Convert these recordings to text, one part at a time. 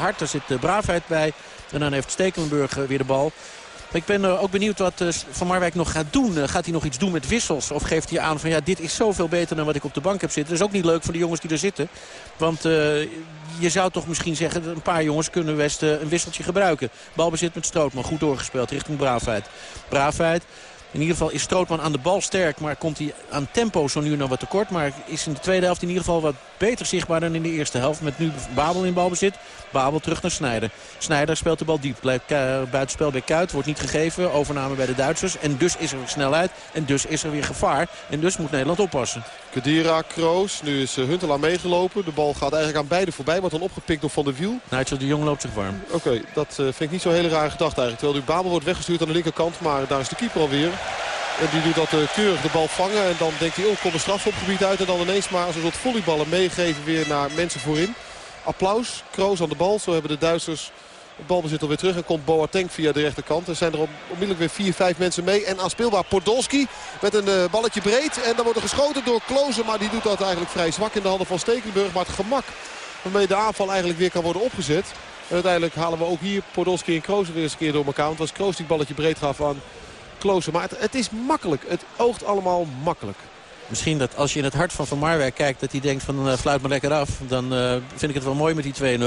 hard. Daar zit de braafheid bij. En dan heeft Stekelenburg weer de bal. Ik ben ook benieuwd wat Van Marwijk nog gaat doen. gaat hij nog iets doen met wissels? Of geeft hij aan van ja, dit is zoveel beter dan wat ik op de bank heb zitten. Dat is ook niet leuk voor de jongens die er zitten. Want je zou toch misschien zeggen, een paar jongens kunnen best een wisseltje gebruiken. Balbezit met Strootman, goed doorgespeeld richting Braafheid. Braafheid in ieder geval is Strootman aan de bal sterk. Maar komt hij aan tempo zo nu en wat tekort. Maar is in de tweede helft in ieder geval wat beter zichtbaar dan in de eerste helft. Met nu Babel in balbezit. Babel terug naar Snijder. Snijder speelt de bal diep. Blijft buitenspel bij Kuit. Wordt niet gegeven. Overname bij de Duitsers. En dus is er weer snelheid. En dus is er weer gevaar. En dus moet Nederland oppassen. Kedira, Kroos. Nu is eh, Huntelaar meegelopen. De bal gaat eigenlijk aan beide voorbij. Wordt dan opgepikt door Van der Wiel. Nigel de Jong loopt zich warm. Oké, dat uh, vind ik niet zo'n hele rare gedachte eigenlijk. Terwijl nu Babel wordt weggestuurd aan de linkerkant. Maar daar is de keeper alweer. En die doet dat uh, keurig de bal vangen. En dan denkt hij, oh, kom een strafschopgebied uit. En dan ineens maar een soort volleyballen meegeven weer naar mensen voorin. Applaus. Kroos aan de bal. Zo hebben de Duitsers het balbezit alweer terug. En komt Boateng via de rechterkant. Er zijn er onmiddellijk weer vier, vijf mensen mee. En aanspeelbaar Podolski met een uh, balletje breed. En dan wordt er geschoten door Klozen. Maar die doet dat eigenlijk vrij zwak in de handen van Stekenburg. Maar het gemak waarmee de aanval eigenlijk weer kan worden opgezet. En uiteindelijk halen we ook hier Podolski en Kroos weer eens een keer door elkaar. Want als Kroos die balletje breed gaf aan Klozen. Maar het, het is makkelijk. Het oogt allemaal makkelijk. Misschien dat als je in het hart van Van Marwijk kijkt... dat hij denkt van uh, fluit me lekker af. Dan uh, vind ik het wel mooi met die 2-0.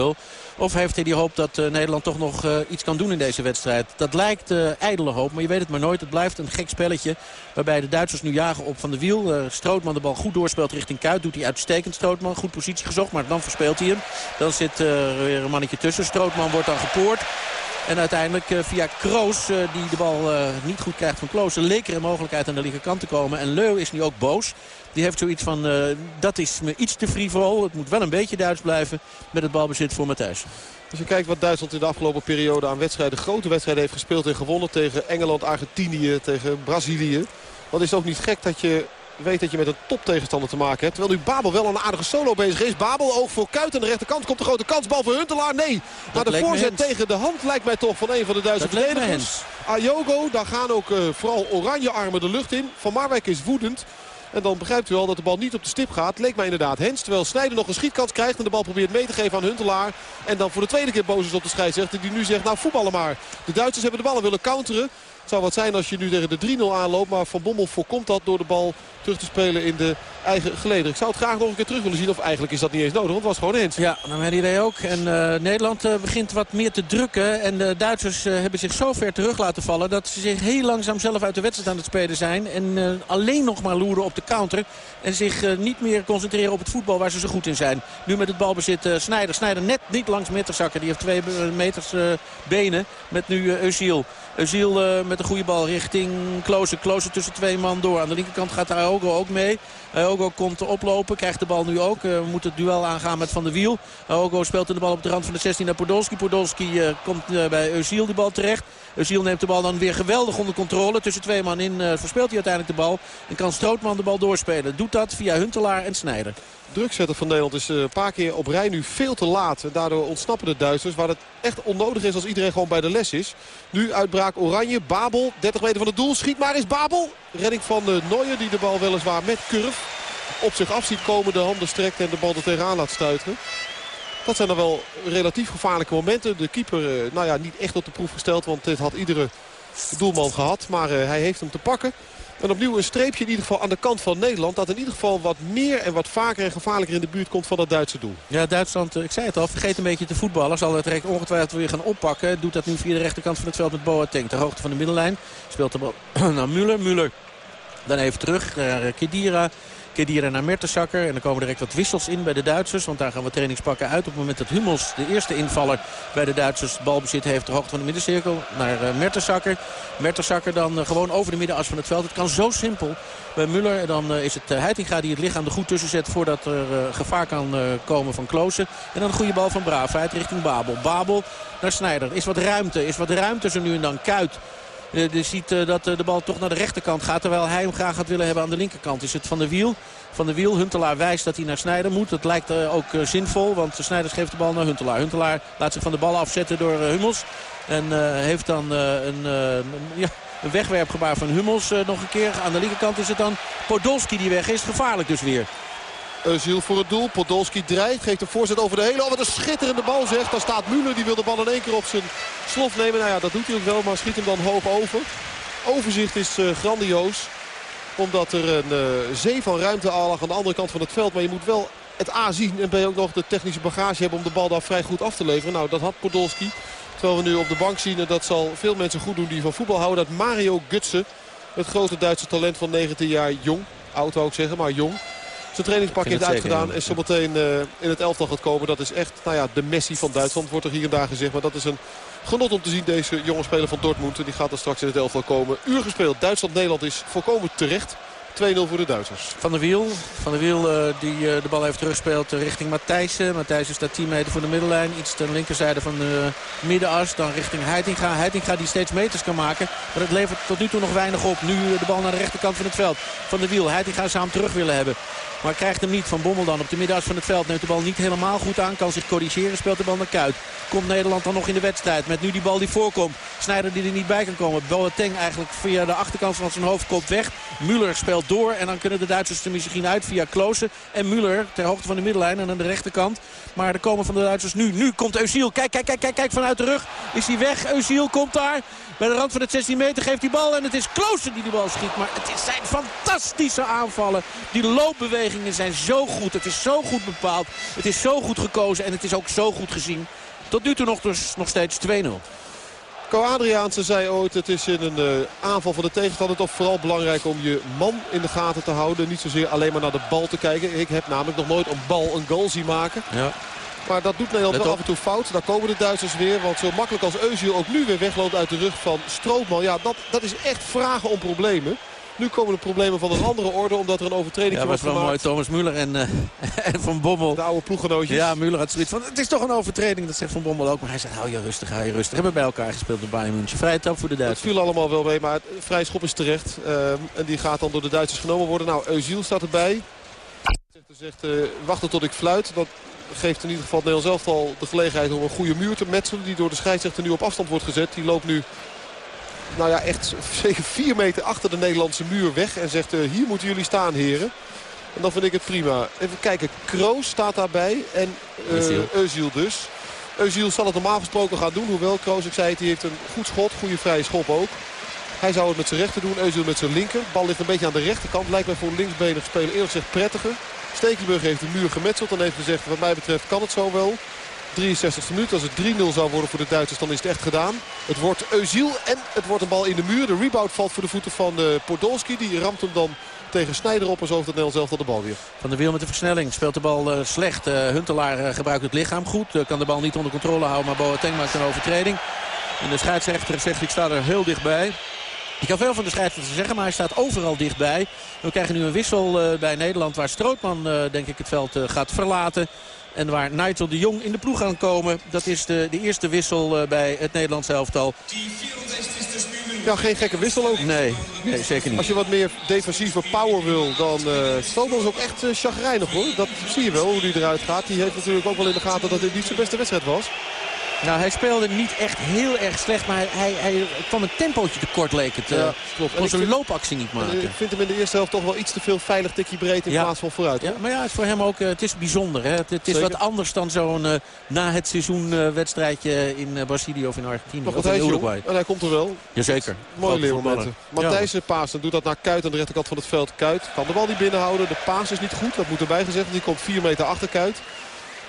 Of heeft hij die hoop dat uh, Nederland toch nog iets kan doen in deze wedstrijd? Dat lijkt ijdele hoop, maar je weet het maar nooit. Het blijft een gek spelletje. Waarbij de Duitsers nu jagen op van de wiel. Strootman de bal goed doorspeelt richting Kuit. Doet hij uitstekend Strootman. Goed positie gezocht, maar dan verspeelt hij hem. Dan zit er weer een mannetje tussen. Strootman wordt dan gepoord. En uiteindelijk eh, via Kroos, eh, die de bal eh, niet goed krijgt van Kloosen... leek er een mogelijkheid aan de linkerkant te komen. En Leu is nu ook boos. Die heeft zoiets van, dat is me iets te frivol. Het moet wel een beetje Duits blijven met het balbezit voor Matthijs. Als je kijkt wat Duitsland in de afgelopen periode aan wedstrijden... grote wedstrijden heeft gespeeld en gewonnen tegen Engeland, Argentinië, tegen Brazilië... dan is het ook niet gek dat je weet dat je met een toptegenstander te maken hebt. Terwijl nu Babel wel een aardige solo bezig is. Babel oog voor Kuit aan de rechterkant. Komt de grote kans. Bal voor Huntelaar. Nee. Maar de voorzet tegen de hand lijkt mij toch van een van de Duitse verdedigers. Ayogo. Daar gaan ook uh, vooral oranje armen de lucht in. Van Marwijk is woedend. En dan begrijpt u wel dat de bal niet op de stip gaat. Leek mij inderdaad Hens. Terwijl Snijder nog een schietkans krijgt. En de bal probeert mee te geven aan Huntelaar. En dan voor de tweede keer boos is op de scheidsrechter. Die nu zegt nou voetballen maar. De Duitsers hebben de ballen willen counteren. Het zou wat zijn als je nu tegen de 3-0 aanloopt. Maar Van Bommel voorkomt dat door de bal terug te spelen in de eigen geleden. Ik zou het graag nog een keer terug willen zien. Of eigenlijk is dat niet eens nodig. Want het was gewoon eens. Ja, nou mijn idee ook. En uh, Nederland uh, begint wat meer te drukken. En de Duitsers uh, hebben zich zo ver terug laten vallen. Dat ze zich heel langzaam zelf uit de wedstrijd aan het spelen zijn. En alleen nog maar loeren op de counter. En zich niet meer concentreren op het voetbal waar ze zo goed in zijn. Nu met het balbezit Snijder. Snijder net niet langs Metterzakker. Die heeft twee meters benen. Met nu Eusiel. Eusiel met een goede bal richting Klose. Klose tussen twee man door. Aan de linkerkant gaat Aogo ook mee. Aogo komt oplopen. Krijgt de bal nu ook. Uh, moet het duel aangaan met Van der Wiel. Aogo speelt in de bal op de rand van de 16 naar Podolski. Podolski komt bij Eusiel die bal terecht. Eusiel neemt de bal dan weer geweldig onder controle. Tussen twee man in verspeelt hij uiteindelijk de bal. En kan Strootman de bal doorspelen. Doet dat via Huntelaar en Snijder drukzetter van Nederland is een paar keer op rij nu veel te laat. En daardoor ontsnappen de Duitsers. Waar het echt onnodig is als iedereen gewoon bij de les is. Nu uitbraak Oranje. Babel, 30 meter van het doel. Schiet maar eens Babel. Redding van de Nooier die de bal weliswaar met curve op zich af ziet komen. De handen strekt en de bal er tegenaan laat stuiten. Dat zijn dan wel relatief gevaarlijke momenten. De keeper, nou ja, niet echt op de proef gesteld. Want dit had iedere doelman gehad. Maar eh, hij heeft hem te pakken. En opnieuw een streepje in ieder geval aan de kant van Nederland. Dat in ieder geval wat meer en wat vaker en gevaarlijker in de buurt komt van dat Duitse doel. Ja, Duitsland, eh, ik zei het al, vergeet een beetje te voetballen. Zal het direct ongetwijfeld weer gaan oppakken. Doet dat nu via de rechterkant van het veld met Boateng. Ter hoogte van de middenlijn. Speelt de bal naar Müller. Müller dan even terug naar eh, Kedira. Kedira naar Mertensakker. En dan komen direct wat wissels in bij de Duitsers. Want daar gaan we trainingspakken uit. Op het moment dat Hummels, de eerste invaller bij de Duitsers, balbezit heeft. Ter hoogte van de middencirkel naar uh, Mertensakker. Mertensakker dan uh, gewoon over de middenas van het veld. Het kan zo simpel bij Muller. En dan uh, is het Heitinga die het lichaam er goed tussen zet voordat er gevaar kan komen van Kloosen. En dan een goede bal van Braafheid richting Babel. Babel naar Snijder. Is wat ruimte. Is wat ruimte zo nu en dan. Kuit je eh, ziet eh, dat eh, de bal toch naar de rechterkant gaat. Terwijl hij hem graag gaat willen hebben aan de linkerkant. Is het Van de Wiel. Van de Wiel. Huntelaar wijst dat hij naar Snijder moet. Dat lijkt ook zinvol. Want Snijder geeft de bal naar Huntelaar. Huntelaar laat zich van de bal afzetten door Hummels. En heeft dan een, ja, een wegwerpgebaar van Hummels nog een keer. Aan de linkerkant is het dan Podolski die weg is. Gevaarlijk dus weer. Özil voor het doel. Podolski dreigt. Geeft een voorzet over de hele. Oh, wat een schitterende bal zegt. Daar staat Müller. Die wil de bal in één keer op zijn slof nemen. Nou ja, dat doet hij ook wel. Maar schiet hem dan hoog over. Overzicht is uh, grandioos. Omdat er een uh, zee van ruimte al lag aan de andere kant van het veld. Maar je moet wel het A zien. En ben je ook nog de technische bagage hebben om de bal daar vrij goed af te leveren. Nou, dat had Podolski. Terwijl we nu op de bank zien. En dat zal veel mensen goed doen die van voetbal houden. Dat Mario Gutsen. Het grote Duitse talent van 19 jaar jong. Oud wou ik zeggen, maar jong. Zijn trainingspak heeft uitgedaan en zometeen uh, in het elftal gaat komen. Dat is echt nou ja, de Messi van Duitsland, wordt er hier en daar gezegd. Maar dat is een genot om te zien, deze jonge speler van Dortmund. En die gaat er straks in het elftal komen. Uur gespeeld. Duitsland-Nederland is volkomen terecht. 2-0 voor de Duitsers. Van der Wiel, van der Wiel uh, die uh, de bal heeft terugspeelt richting Matthijssen. Matthijssen staat 10 meter voor de middenlijn. Iets ten linkerzijde van de middenas. Dan richting Heitinga. Heitinga die steeds meters kan maken. Maar het levert tot nu toe nog weinig op. Nu de bal naar de rechterkant van het veld. Van der Wiel. Heitinga zou hem terug willen hebben. Maar krijgt hem niet van Bommel dan op de middenas van het veld. Neemt de bal niet helemaal goed aan. Kan zich corrigeren. Speelt de bal naar Kuit. Komt Nederland dan nog in de wedstrijd. Met nu die bal die voorkomt. Snijder die er niet bij kan komen. Boateng eigenlijk via de achterkant van zijn hoofd komt weg. Müller speelt door. En dan kunnen de Duitsers er misschien uit via Kloosen. En Müller ter hoogte van de middenlijn en aan de rechterkant. Maar er komen van de Duitsers nu. Nu komt Eusiel. Kijk, kijk, kijk, kijk, kijk vanuit de rug. Is hij weg? Eusiel komt daar. Bij de rand van het 16 meter geeft die bal. En het is Kloosen die de bal schiet. Maar het zijn fantastische aanvallen. Die loopbewegingen zijn zo goed. Het is zo goed bepaald. Het is zo goed gekozen. En het is ook zo goed gezien. Tot nu toe nog, dus nog steeds 2-0. Co Adriaanse zei ooit, het is in een uh, aanval van de tegenstander toch vooral belangrijk om je man in de gaten te houden. Niet zozeer alleen maar naar de bal te kijken. Ik heb namelijk nog nooit een bal een goal zien maken. Ja. Maar dat doet Nederland wel af en toe fout. Daar komen de Duitsers weer. Want zo makkelijk als Özil ook nu weer wegloopt uit de rug van Strootman. Ja, dat, dat is echt vragen om problemen. Nu komen de problemen van een andere orde omdat er een overtreding ja, was gemaakt. Ja, was wel mooi. Thomas Müller en, uh, en Van Bommel. De oude ploeggenootjes. Ja, Müller had zoiets van, het is toch een overtreding. Dat zegt Van Bommel ook. Maar hij zegt, hou je rustig, hou je rustig. Hebben bij elkaar gespeeld in Bayern München. Vrije trap voor de Duitsers. Het viel allemaal wel mee, maar het vrije schop is terecht. Uh, en die gaat dan door de Duitsers genomen worden. Nou, Eusiel staat erbij. Zegt, zegt uh, wachten tot ik fluit. Dat geeft in ieder geval het Nederlands elftal de gelegenheid om een goede muur te metselen. Die door de scheidsrechter nu op afstand wordt gezet. Die loopt nu nou ja, echt zeker 4 meter achter de Nederlandse muur weg. En zegt, uh, hier moeten jullie staan, heren. En dan vind ik het prima. Even kijken, Kroos staat daarbij. En uh, Özil dus. Özil zal het normaal gesproken gaan doen. Hoewel Kroos, ik zei het, die heeft een goed schot. Goede vrije schop ook. Hij zou het met zijn rechter doen. Özil met zijn linker. Bal ligt een beetje aan de rechterkant. Lijkt mij voor een linksbenig speler eerlijk gezegd prettiger. Stekelenburg heeft de muur gemetseld. En heeft gezegd, wat mij betreft kan het zo wel. 63e minuut. Als het 3-0 zou worden voor de Duitsers, dan is het echt gedaan. Het wordt Eusiel en het wordt een bal in de muur. De rebound valt voor de voeten van uh, Podolski. Die ramt hem dan tegen Snijder op en zo heeft het Nederlands zelf de bal weer. Van de wiel met de versnelling. Speelt de bal uh, slecht. Uh, Huntelaar gebruikt het lichaam goed. kan de bal niet onder controle houden. Maar Boateng maakt een overtreding. En de scheidsrechter zegt ik sta er heel dichtbij. Ik kan veel van de scheidsrechter zeggen, maar hij staat overal dichtbij. We krijgen nu een wissel bij Nederland waar Strootman denk ik het veld gaat verlaten. En waar Nigel de Jong in de ploeg gaan komen. Dat is de, de eerste wissel uh, bij het Nederlands elftal. Ja, geen gekke wissel ook. Nee, nee, zeker niet. Als je wat meer defensieve power wil, dan uh, Stoomans is ook echt uh, chagrijnig hoor. Dat zie je wel, hoe hij eruit gaat. Die heeft natuurlijk ook wel in de gaten dat dit niet zijn beste wedstrijd was. Nou, hij speelde niet echt heel erg slecht, maar hij, hij kwam een tempootje tekort leek het. Ja, uh, klopt. Kon zijn loopactie niet maken. Ik vind hem in de eerste helft toch wel iets te veel veilig tikje breed in plaats van vooruit. Ja, maar ja, het is voor hem ook uh, het is bijzonder. Hè? Het, het is wat anders dan zo'n uh, na het seizoen wedstrijdje in Brazilië of in Argentinië. Nog of in Uruguay. En hij komt er wel. Jazeker. Mooie leermomenten. Matthijs ja. paas en doet dat naar Kuit aan de rechterkant van het veld. Kuit kan de bal niet binnenhouden. De paas is niet goed, dat moet erbij gezegd. Die komt 4 meter achter Kuit.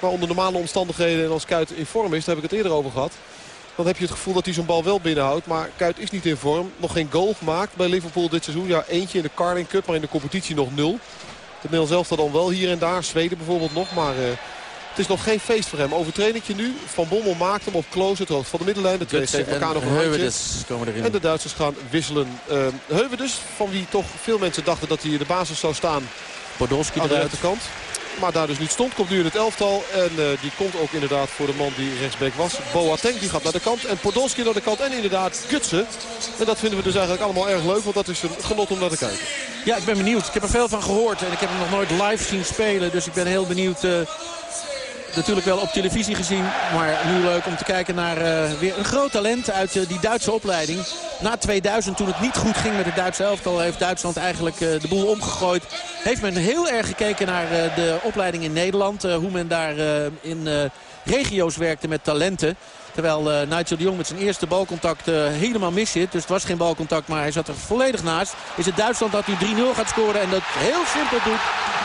Maar onder normale omstandigheden en als Kuit in vorm is, daar heb ik het eerder over gehad. Dan heb je het gevoel dat hij zo'n bal wel binnenhoudt. Maar Kuit is niet in vorm. Nog geen goal gemaakt bij Liverpool dit seizoen. Ja, eentje in de Carling Cup, maar in de competitie nog nul. Het Nederlands zelf dan wel hier en daar. Zweden bijvoorbeeld nog, maar... Uh, het is nog geen feest voor hem. Overtrainingje nu. Van Bommel maakt hem op close het hoofd van de middenlijn. De twee geven elkaar nog een. Komen erin. En de Duitsers gaan wisselen. Uh, Heuwedes, van wie toch veel mensen dachten dat hij in de basis zou staan. Podolski aan de rechterkant maar daar dus niet stond. Komt nu in het elftal. En uh, die komt ook inderdaad voor de man die rechtsback was. Boateng die gaat naar de kant. En Podolski naar de kant. En inderdaad Gutsen. En dat vinden we dus eigenlijk allemaal erg leuk. Want dat is een genot om naar te kijken. Ja, ik ben benieuwd. Ik heb er veel van gehoord. En ik heb hem nog nooit live zien spelen. Dus ik ben heel benieuwd... Uh natuurlijk wel op televisie gezien. Maar nu leuk om te kijken naar weer een groot talent uit die Duitse opleiding. Na 2000, toen het niet goed ging met het Duitse elftal... heeft Duitsland eigenlijk de boel omgegooid. Heeft men heel erg gekeken naar de opleiding in Nederland. hoe men daar in regio's werkte met talenten. Terwijl uh, Nigel de Jong met zijn eerste balcontact uh, helemaal mis zit. Dus het was geen balcontact, maar hij zat er volledig naast. Is het Duitsland dat nu 3-0 gaat scoren en dat heel simpel doet.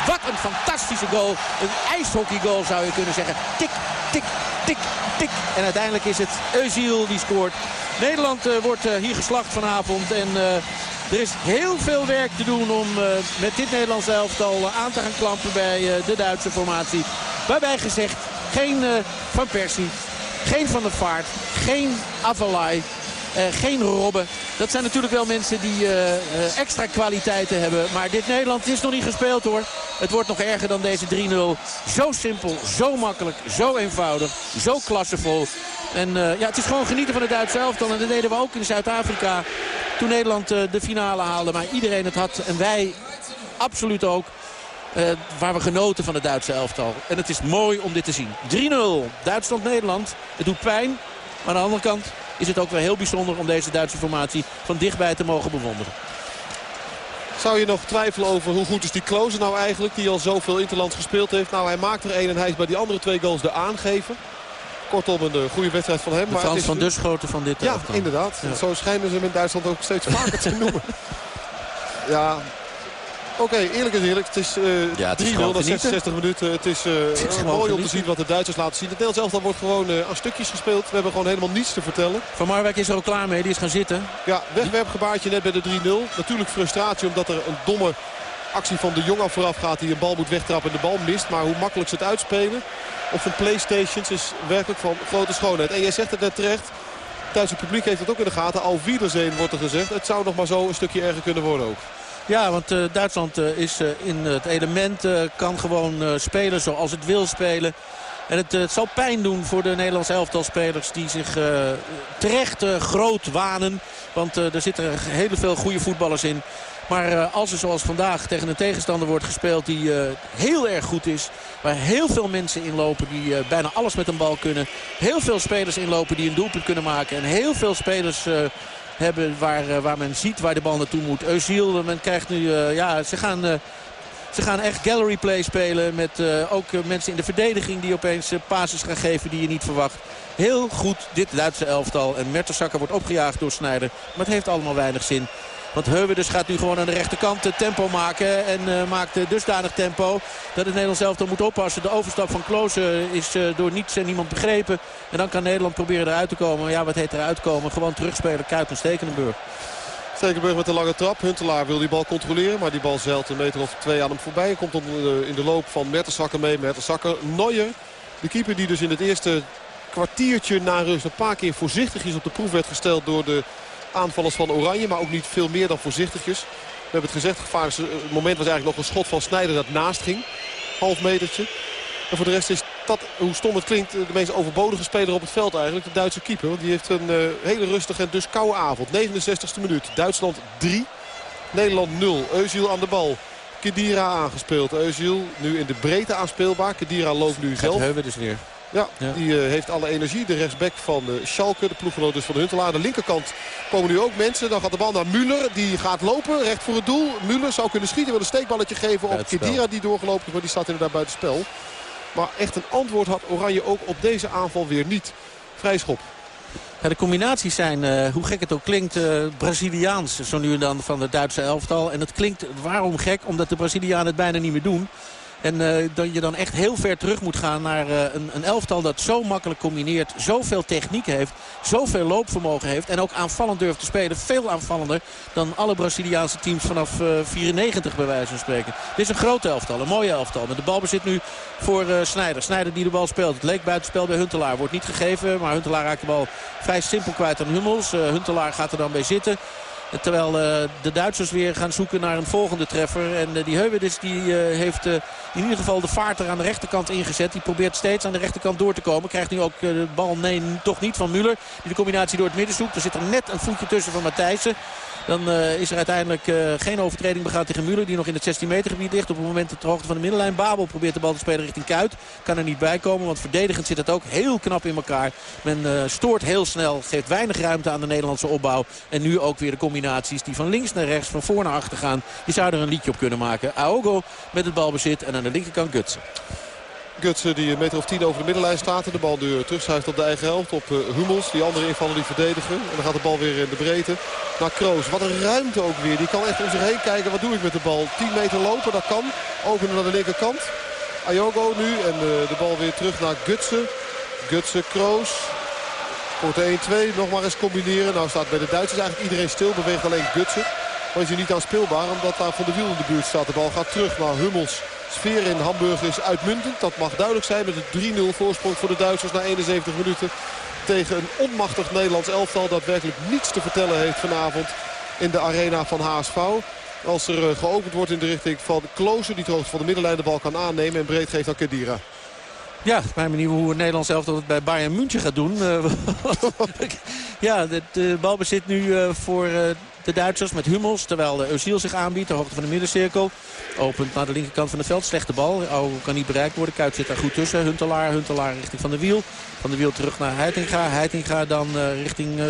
Wat een fantastische goal. Een ijshockeygoal zou je kunnen zeggen. Tik, tik, tik, tik. En uiteindelijk is het Eusiel die scoort. Nederland uh, wordt hier geslacht vanavond. En er is heel veel werk te doen om met dit Nederlands elftal aan te gaan klampen bij de Duitse formatie. Waarbij gezegd, geen Van Persie, geen Van der Vaart. Geen Avalai. Uh, geen Robben. Dat zijn natuurlijk wel mensen die uh, uh, extra kwaliteiten hebben. Maar dit Nederland is nog niet gespeeld hoor. Het wordt nog erger dan deze 3-0. Zo simpel, zo makkelijk, zo eenvoudig, zo klassevol. En ja, het is gewoon genieten van het Duitse elftal. En dat deden we ook in Zuid-Afrika. Toen Nederland de finale haalde. Maar iedereen het had. En wij absoluut ook. Uh, waar we genoten van het Duitse elftal. En het is mooi om dit te zien. 3-0. Duitsland-Nederland. Het doet pijn. Maar aan de andere kant is het ook wel heel bijzonder om deze Duitse formatie van dichtbij te mogen bewonderen. Zou je nog twijfelen over hoe goed is die Kloze nou eigenlijk... die al zoveel Interlands gespeeld heeft? Nou, hij maakt er één en hij is bij die andere twee goals de aangever. Kortom, een uh, goede wedstrijd van hem. De maar het is... van Duschoten van dit Ja, inderdaad. Ja. Zo schijnen ze hem in Duitsland ook steeds vaker te noemen. Ja, Oké, eerlijk is eerlijk. Het is uh, ja, 3-0 na 66 minuten. Het is, uh, het is mooi om te zien wat de Duitsers laten zien. Het Nederlands elftal wordt gewoon uh, aan stukjes gespeeld. We hebben gewoon helemaal niets te vertellen. Van Marwijk is er ook klaar mee. Die is gaan zitten. Ja, wegwerpgebaartje net bij de 3-0. Natuurlijk frustratie omdat er een domme actie van de jongen vooraf gaat. Die een bal moet wegtrappen en de bal mist. Maar hoe makkelijk ze het uitspelen op zijn Playstations is werkelijk van grote schoonheid. En jij zegt het net terecht. Het Duitse publiek heeft het ook in de gaten. Al Wiedersehen wordt er gezegd. Het zou nog maar zo een stukje erger kunnen worden ook. Ja, want uh, Duitsland uh, is uh, in het element. kan gewoon spelen zoals het wil spelen. En het, het, zal pijn doen voor de Nederlandse elftalspelers die zich terecht groot wanen. Want er zitten hele veel goede voetballers in. Maar als er zoals vandaag tegen een tegenstander wordt gespeeld die heel erg goed is. Waar heel veel mensen inlopen die bijna alles met een bal kunnen. Heel veel spelers inlopen die een doelpunt kunnen maken. En heel veel spelers hebben waar, eh, waar men ziet waar de bal naartoe moet. Eusiel, men krijgt nu... Eh, ja, ze gaan... Eh, ze gaan echt gallery play spelen met ook mensen in de verdediging die opeens uh, passes gaan geven die je niet verwacht. Heel goed dit Duitse elftal. En Mertesacker wordt opgejaagd door Snijder. Maar het heeft allemaal weinig zin. Want Heuweders gaat nu gewoon aan de rechterkant tempo maken. En uh, maakt dusdanig tempo dat het Nederlands elftal moet oppassen. De overstap van Klose is uh, door niets en niemand begrepen. En dan kan Nederland proberen eruit te komen. Ja, wat heet eruit komen? Gewoon terugspelen. Kuit en Stekenenburg. Stekenburg met een lange trap. Huntelaar wil die bal controleren. Maar die bal zeilt een meter of twee aan hem voorbij. Komt dan in de loop van Mertensakker mee. Mertensakker, Neuer. De keeper die dus in het eerste kwartiertje na rust een paar keer voorzichtig is op de proef werd gesteld door de aanvallers van Oranje. Maar ook niet veel meer dan voorzichtigjes. We hebben het gezegd, het moment was eigenlijk nog een schot van Snijder dat naast ging. Half metertje. En voor de rest is dat, hoe stom het klinkt, de meest overbodige speler op het veld eigenlijk. De Duitse keeper. Want die heeft een uh, hele rustige en dus koude avond. 69e minuut. Duitsland 3. Nederland 0. Eusiel aan de bal. Kedira aangespeeld. Eusiel nu in de breedte aanspeelbaar. Kedira loopt nu zelf. Hebben dus weer. Ja, die uh, heeft alle energie. De rechtsback van uh, Schalke, de ploeggenoot dus van de Huntelaar. Aan de linkerkant komen nu ook mensen. Dan gaat de bal naar Müller. Die gaat lopen, recht voor het doel. Müller zou kunnen schieten, wil een steekballetje geven op Kedira die doorgelopen is. Maar die staat inderdaad buiten spel. Maar echt een antwoord had Oranje ook op deze aanval weer niet. Vrij schop. Ja, de combinaties zijn, uh, hoe gek het ook klinkt, uh, Braziliaans. Zo nu en dan van het Duitse elftal. En het klinkt waarom gek? Omdat de Brazilianen het bijna niet meer doen. En uh, dat je dan echt heel ver terug moet gaan naar uh, een, een, elftal dat zo makkelijk combineert. Zoveel techniek heeft. Zoveel loopvermogen heeft. En ook aanvallend durft te spelen. Veel aanvallender dan alle Braziliaanse teams vanaf uh, eh, 94 bij wijze van spreken. Dit is een groot elftal. Een mooie elftal. Met de bal bezit nu voor Snijder. Snijder die de bal speelt. Het leek buitenspel bij Huntelaar. Wordt niet gegeven. Maar Huntelaar raakt de bal vrij simpel kwijt aan Hummels. Huntelaar gaat er dan bij zitten. Terwijl de Duitsers weer gaan zoeken naar een volgende treffer. En die Heuwedes die heeft in ieder geval de vaart er aan de rechterkant ingezet. Die probeert steeds aan de rechterkant door te komen. Krijgt nu ook de bal, nee, toch niet van Muller. Die de combinatie door het midden zoekt. Er zit er net een voetje tussen van Matthijssen. Dan uh, is er uiteindelijk uh, geen overtreding begaan tegen Muller. Die nog in het 16 meter gebied ligt. Op het moment de hoogte van de middenlijn. Babel probeert de bal te spelen richting Kuit. Kan er niet bij komen. Want verdedigend zit het ook heel knap in elkaar. Men uh, stoort heel snel. Geeft weinig ruimte aan de Nederlandse opbouw. En nu ook weer de combinaties die van links naar rechts. Van voor naar achter gaan. Je zou er een liedje op kunnen maken. Aogo met het balbezit. En aan de linkerkant Gutsen. Gutsen die een meter of tien over de middenlijn staat. En de bal nu terugschuift op de eigen helft. Op uh, Hummels. Die andere invallen die verdedigen. En dan gaat de bal weer in de breedte. Naar Kroos. Wat een ruimte ook weer. Die kan echt om zich heen kijken. Wat doe ik met de bal? 10 meter lopen. Dat kan. Openen naar de linkerkant. Ayogo nu. En uh, de bal weer terug naar Gutsen. Gutsen, Kroos. Wordt 1-2. Nog maar eens combineren. Nou staat bij de Duitsers eigenlijk iedereen stil. Beweegt alleen Gutsen. Maar is hij niet aan speelbaar. Omdat daar Van de Wiel in de buurt staat. De bal gaat terug naar Hummels sfeer in Hamburg is uitmuntend. Dat mag duidelijk zijn met een 3-0 voorsprong voor de Duitsers na 71 minuten. Tegen een onmachtig Nederlands elftal dat werkelijk niets te vertellen heeft vanavond in de arena van HSV. Als er eh, geopend wordt in de richting van Klozen die het van de middenlijn de bal kan aannemen en breed geeft aan Kedira. Ja, mijn manier hoe het Nederlands elftal het bij Bayern München gaat doen. Eh, ja, de, bal bezit nu eh, voor de Duitsers met Hummels. Terwijl Özil zich aanbiedt, de hoogte van de middencirkel. Opent naar de linkerkant van het veld. Slechte bal. Kan niet bereikt worden. Kuit zit daar goed tussen. Huntelaar, Huntelaar richting Van de Wiel. Van de Wiel terug naar Heitinga. Heitinga dan uh, richting uh,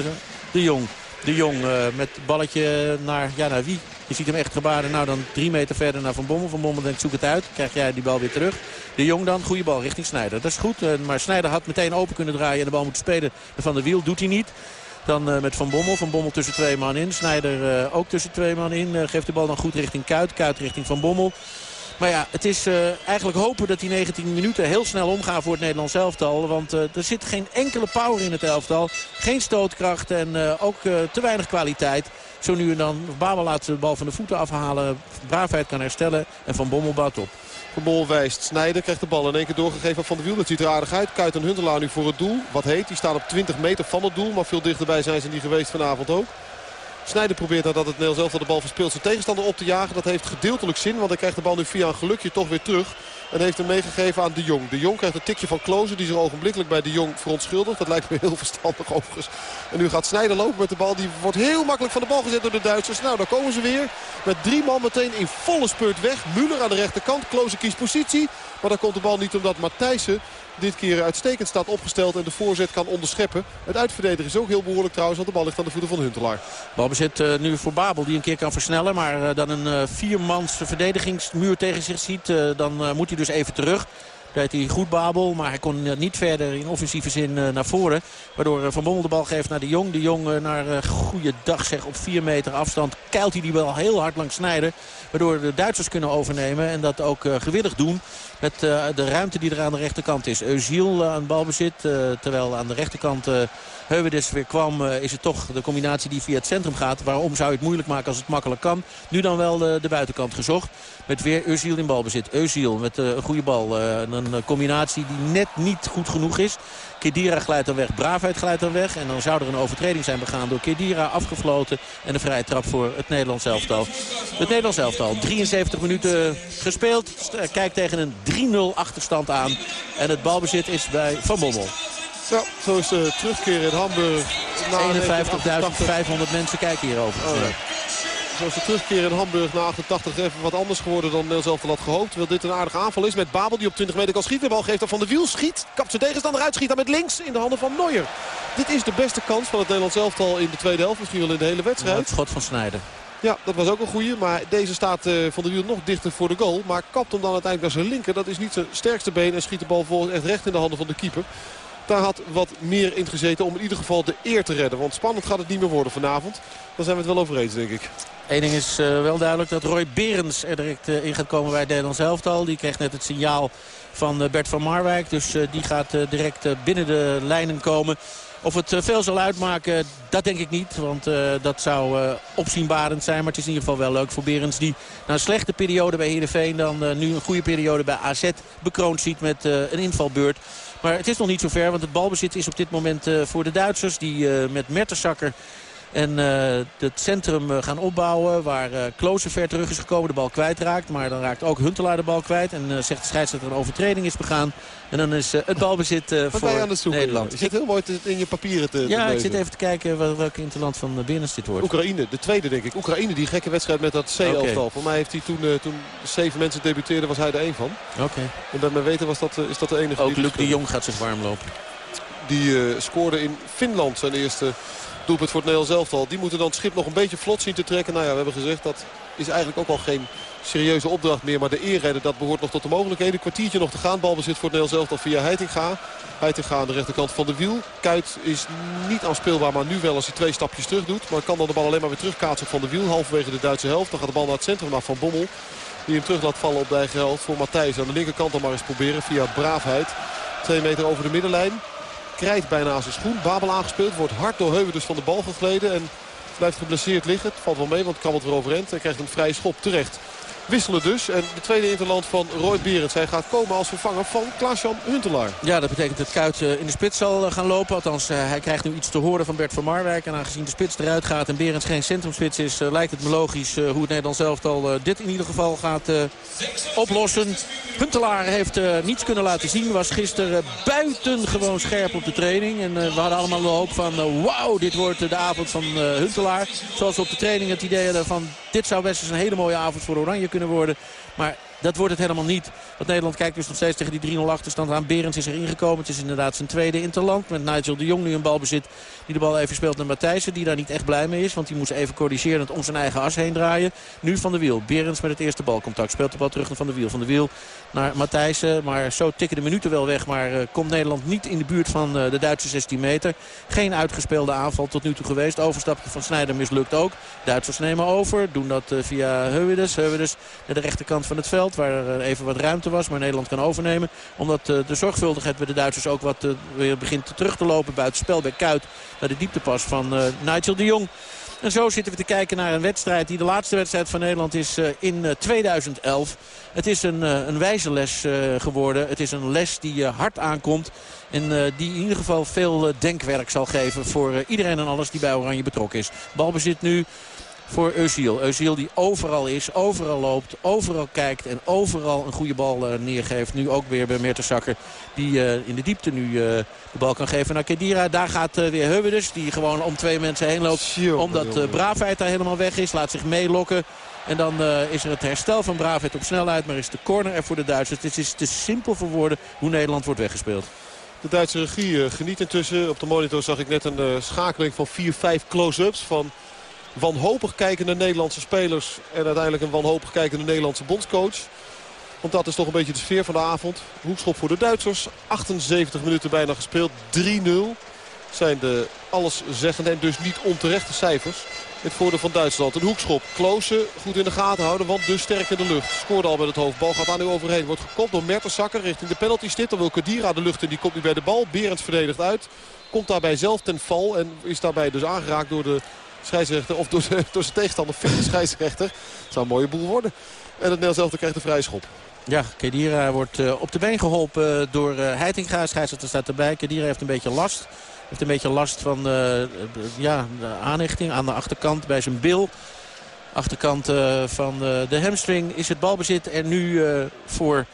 De Jong. De Jong uh, met balletje naar, ja, wie? Je ziet hem echt gebaren. Nou dan drie meter verder naar Van Bommel. Van Bommel denkt zoek het uit. Krijg jij die bal weer terug. De Jong dan, goede bal richting Snijder. Dat is goed. maar Snijder had meteen open kunnen draaien en de bal moeten spelen. Van de Wiel doet hij niet. Dan uh, met Van Bommel. Van Bommel tussen twee man in. Snijder uh, ook tussen twee man in. Uh, geeft de bal dan goed richting Kuit. Kuit richting Van Bommel. Maar ja, het is eigenlijk hopen dat die 19 minuten heel snel omgaan voor het Nederlands elftal. Want er zit geen enkele power in het elftal. Geen stootkracht en ook te weinig kwaliteit. Zo nu en dan. Babel laat de bal van de voeten afhalen. Braafheid kan herstellen. En Van Bommel bouwt op. Van Bol wijst. Snijder krijgt de bal in één keer doorgegeven van de wiel. Dat ziet er aardig uit. Huntelaar nu voor het doel. Wat heet. Die staan op 20 meter van het doel. Maar veel dichterbij zijn ze niet geweest vanavond ook. Snijder probeert nadat het Nederlands zelf de bal verspeelt zijn tegenstander op te jagen. Dat heeft gedeeltelijk zin. Want hij krijgt de bal nu via een gelukje toch weer terug. En heeft hem meegegeven aan De Jong. De Jong krijgt een tikje van Klozen. Die zich ogenblikkelijk bij De Jong verontschuldigt. Dat lijkt me heel verstandig overigens. En nu gaat Snijder lopen met de bal. Die wordt heel makkelijk van de bal gezet door de Duitsers. Nou, daar komen ze weer. Met drie man meteen in volle spurt weg. Muller aan de rechterkant. Klozen kiest positie. Maar dan komt de bal niet omdat Matthijssen dit keer uitstekend staat opgesteld en de voorzet kan onderscheppen. Het uitverdedigen is ook heel behoorlijk trouwens, want de bal ligt aan de voeten van Huntelaar. Balbezit uh, nu voor Babel die een keer kan versnellen. Maar uh, dan een uh, viermans verdedigingsmuur tegen zich ziet, dan moet hij dus even terug. Deed hij goed Babel, maar hij kon niet verder in offensieve zin naar voren. Waardoor Van Bommel de bal geeft naar de Jong. De Jong naar goede dag zeg op 4 meter afstand. Keilt hij die bal heel hard langs snijden. Waardoor de Duitsers kunnen overnemen en dat ook gewillig doen. Met uh, de ruimte die er aan de rechterkant is. Eusiel uh, aan balbezit. Uh, terwijl aan de rechterkant Heuwedes weer kwam. is het toch de combinatie die via het centrum gaat. Waarom zou je het moeilijk maken als het makkelijk kan? Nu dan wel de, de buitenkant gezocht. Met weer Eusiel in balbezit. Eusiel met een goede bal. een combinatie die net niet goed genoeg is. Kedira glijdt dan weg. Braafheid glijdt dan weg. En dan zou er een overtreding zijn begaan door Kedira. Afgefloten. En een vrije trap voor het Nederlands elftal. Het Nederlands elftal. 73 minuten gespeeld. Kijkt tegen een 3-0 achterstand aan. En het balbezit is bij Van Bommel. Ja, zo is de terugkeer in Hamburg. 51.500 mensen kijken hierover. Oh, ja. Zoals de terugkeer in Hamburg na 88 even wat anders geworden dan Nel zelf had gehoopt. Terwijl dit een aardige aanval is met Babel die op 20 meter kan schieten. De bal geeft dan van de wiel, schiet, kapt zijn tegenstander uit, schiet dan met links in de handen van Neuer. Dit is de beste kans van het Nederlands elftal in de tweede helft. Misschien wel in de hele wedstrijd. het schot van Snijden. Ja, dat was ook een goeie. Maar deze staat uh, van de wiel nog dichter voor de goal. Maar kapt hem dan uiteindelijk naar zijn linker. Dat is niet zijn sterkste been. En schiet de bal volgens echt recht in de handen van de keeper. Daar had wat meer in gezeten om in ieder geval de eer te redden. Want spannend gaat het niet meer worden vanavond. Daar zijn we het wel over eens, denk ik. Eén ding is uh, wel duidelijk dat Roy Berens er direct uh, in gaat komen bij het Nederlands elftal. Die kreeg net het signaal van uh, Bert van Marwijk. Dus die gaat direct binnen de lijnen komen. Of het veel zal uitmaken, dat denk ik niet. Want dat zou opzienbarend zijn. Maar het is in ieder geval wel leuk voor Berens. Die na een slechte periode bij Heerenveen dan nu een goede periode bij AZ bekroond ziet met een invalbeurt. Maar het is nog niet zo ver, want het balbezit is op dit moment voor de Duitsers. Die met Mertensakker En het centrum gaan opbouwen waar uh, ver terug is gekomen. De bal kwijtraakt. Maar dan raakt ook Huntelaar de bal kwijt. En zegt de scheidsrechter een overtreding is begaan. En dan is het balbezit voor Nederland. Je zit heel mooi in je papieren te Ja, ik zit even te kijken welke interland van Binnens dit wordt. Oekraïne, de tweede denk ik. Oekraïne, die gekke wedstrijd met dat C-elftal. Voor mij heeft hij toen, toen zeven mensen debuteerden, was hij er één van. Oké. En dat men weten was dat, is dat de enige. Ook Luc de Jong gaat zich warm lopen. Die scoorde in Finland zijn eerste doelpunt voor het Nederlands elftal. Die moeten dan het schip nog een beetje vlot zien te trekken. Nou ja, we hebben gezegd dat is eigenlijk ook al geen serieuze opdracht meer. Maar de eerredden, dat behoort nog tot de mogelijkheden. Kwartiertje nog te gaan. Balbezit voor het Nederlands elftal via Heitinga. Heitinga aan de rechterkant van de wiel. Kuit is niet aanspeelbaar, maar nu wel als hij twee stapjes terug doet. Maar kan dan de bal alleen maar weer terugkaatsen van de wiel. Halverwege de Duitse helft. Dan gaat de bal naar het centrum, naar Van Bommel. Die hem terug laat vallen op de eigen voor Matthijs. Aan de linkerkant dan maar eens proberen via braafheid. Twee meter over de middenlijn. Krijt bijna zijn schoen. Babel aangespeeld. Wordt hard door Heuven dus van de bal gegleden. En blijft geblesseerd liggen. Het valt wel mee, want kan het weer overend. Hij krijgt een vrije schop terecht. Wisselen dus. En de tweede interland van Roy Berends. Hij gaat komen als vervanger van Klaas-Jan Huntelaar. Ja, dat betekent dat Kuit eh, in de spits zal eh, gaan lopen. Althans, eh, hij krijgt nu iets te horen van Bert van Marwijk. En aangezien de spits eruit gaat en Berends geen centrumspits is... lijkt het me logisch hoe het Nederlands elftal dit in ieder geval gaat oplossen. Huntelaar heeft niets kunnen laten zien. Was gisteren buitengewoon scherp op de training. En we hadden allemaal de hoop van... wauw, dit wordt de avond van Huntelaar. Zoals op de training het idee hadden van... dit zou best eens een hele mooie avond voor Oranje kunnen worden. Maar dat wordt het helemaal niet. Want Nederland kijkt dus nog steeds tegen die 3-0 achterstand aan. Berends is er ingekomen. Het is inderdaad zijn tweede interland. Met Nigel de Jong nu een bal bezit. Die de bal even speelt naar Matthijssen. Die daar niet echt blij mee is. Want die moest even corrigerend om zijn eigen as heen draaien. Nu van de wiel. Berends met het eerste balcontact. Speelt de bal terug naar van de wiel. Van de wiel naar Matthijssen. Maar zo tikken de minuten wel weg. Maar uh, komt Nederland niet in de buurt van uh, de Duitse 16 meter. Geen uitgespeelde aanval tot nu toe geweest. Overstapje van Snijder mislukt ook. Duitsers nemen over. Doen dat uh, via Heuwedes. Heuwedes naar de rechterkant van het veld. Waar er even wat ruimte was. Maar Nederland kan overnemen. Omdat de zorgvuldigheid bij de Duitsers ook wat weer begint terug te lopen. Buiten spel bij Kuit. Naar de dieptepas van Nigel de Jong. En zo zitten we te kijken naar een wedstrijd die de laatste wedstrijd van Nederland is in 2011. Het is een, een wijze les geworden. Het is een les die hard aankomt. En die in ieder geval veel denkwerk zal geven voor iedereen en alles die bij Oranje betrokken is. Balbezit nu voor Eusiel. Eusiel die overal is, overal loopt, overal kijkt en overal een goede bal uh, neergeeft. Nu ook weer bij Mertensakker die uh, in de diepte nu uh, de bal kan geven naar Kedira. Daar gaat weer Heuwedes die gewoon om twee mensen heen loopt. Omdat Braafheid daar helemaal weg is. Laat zich meelokken. En dan is er het herstel van Braafheid op snelheid. Maar is de corner er voor de Duitsers. Het is te simpel voor woorden hoe Nederland wordt weggespeeld. De Duitse regie geniet intussen. Op de monitor zag ik net een schakeling van 4-5 close-ups van wanhopig kijkende Nederlandse spelers. En uiteindelijk een wanhopig kijkende Nederlandse bondscoach. Want dat is toch een beetje de sfeer van de avond. Hoekschop voor de Duitsers. 78 minuten bijna gespeeld. 3-0 zijn de alleszeggende en dus niet onterechte cijfers. Het voordeel van Duitsland. Een hoekschop. Klose goed in de gaten houden, want dus sterk in de lucht. Scoorde al met het hoofd. Bal gaat daar nu overheen. Wordt gekopt door Mertensakker richting de penalty stip. Dan wil Kadira de lucht in. Die komt nu bij de bal. Berends verdedigt uit. Komt daarbij zelf ten val. En is daarbij dus aangeraakt door de scheidsrechter. Of door, door zijn tegenstander, de scheidsrechter. Het zou een mooie boel worden. En het Nederlands elftal krijgt een vrije schop. Ja, Kedira wordt uh, op de been geholpen door uh, Heitinga. Scheidsrechter staat erbij. Kedira heeft een beetje last. Heeft een beetje last van uh, ja, de aanrichting aan de achterkant bij zijn bil. Achterkant van de hamstring is het balbezit er nu voor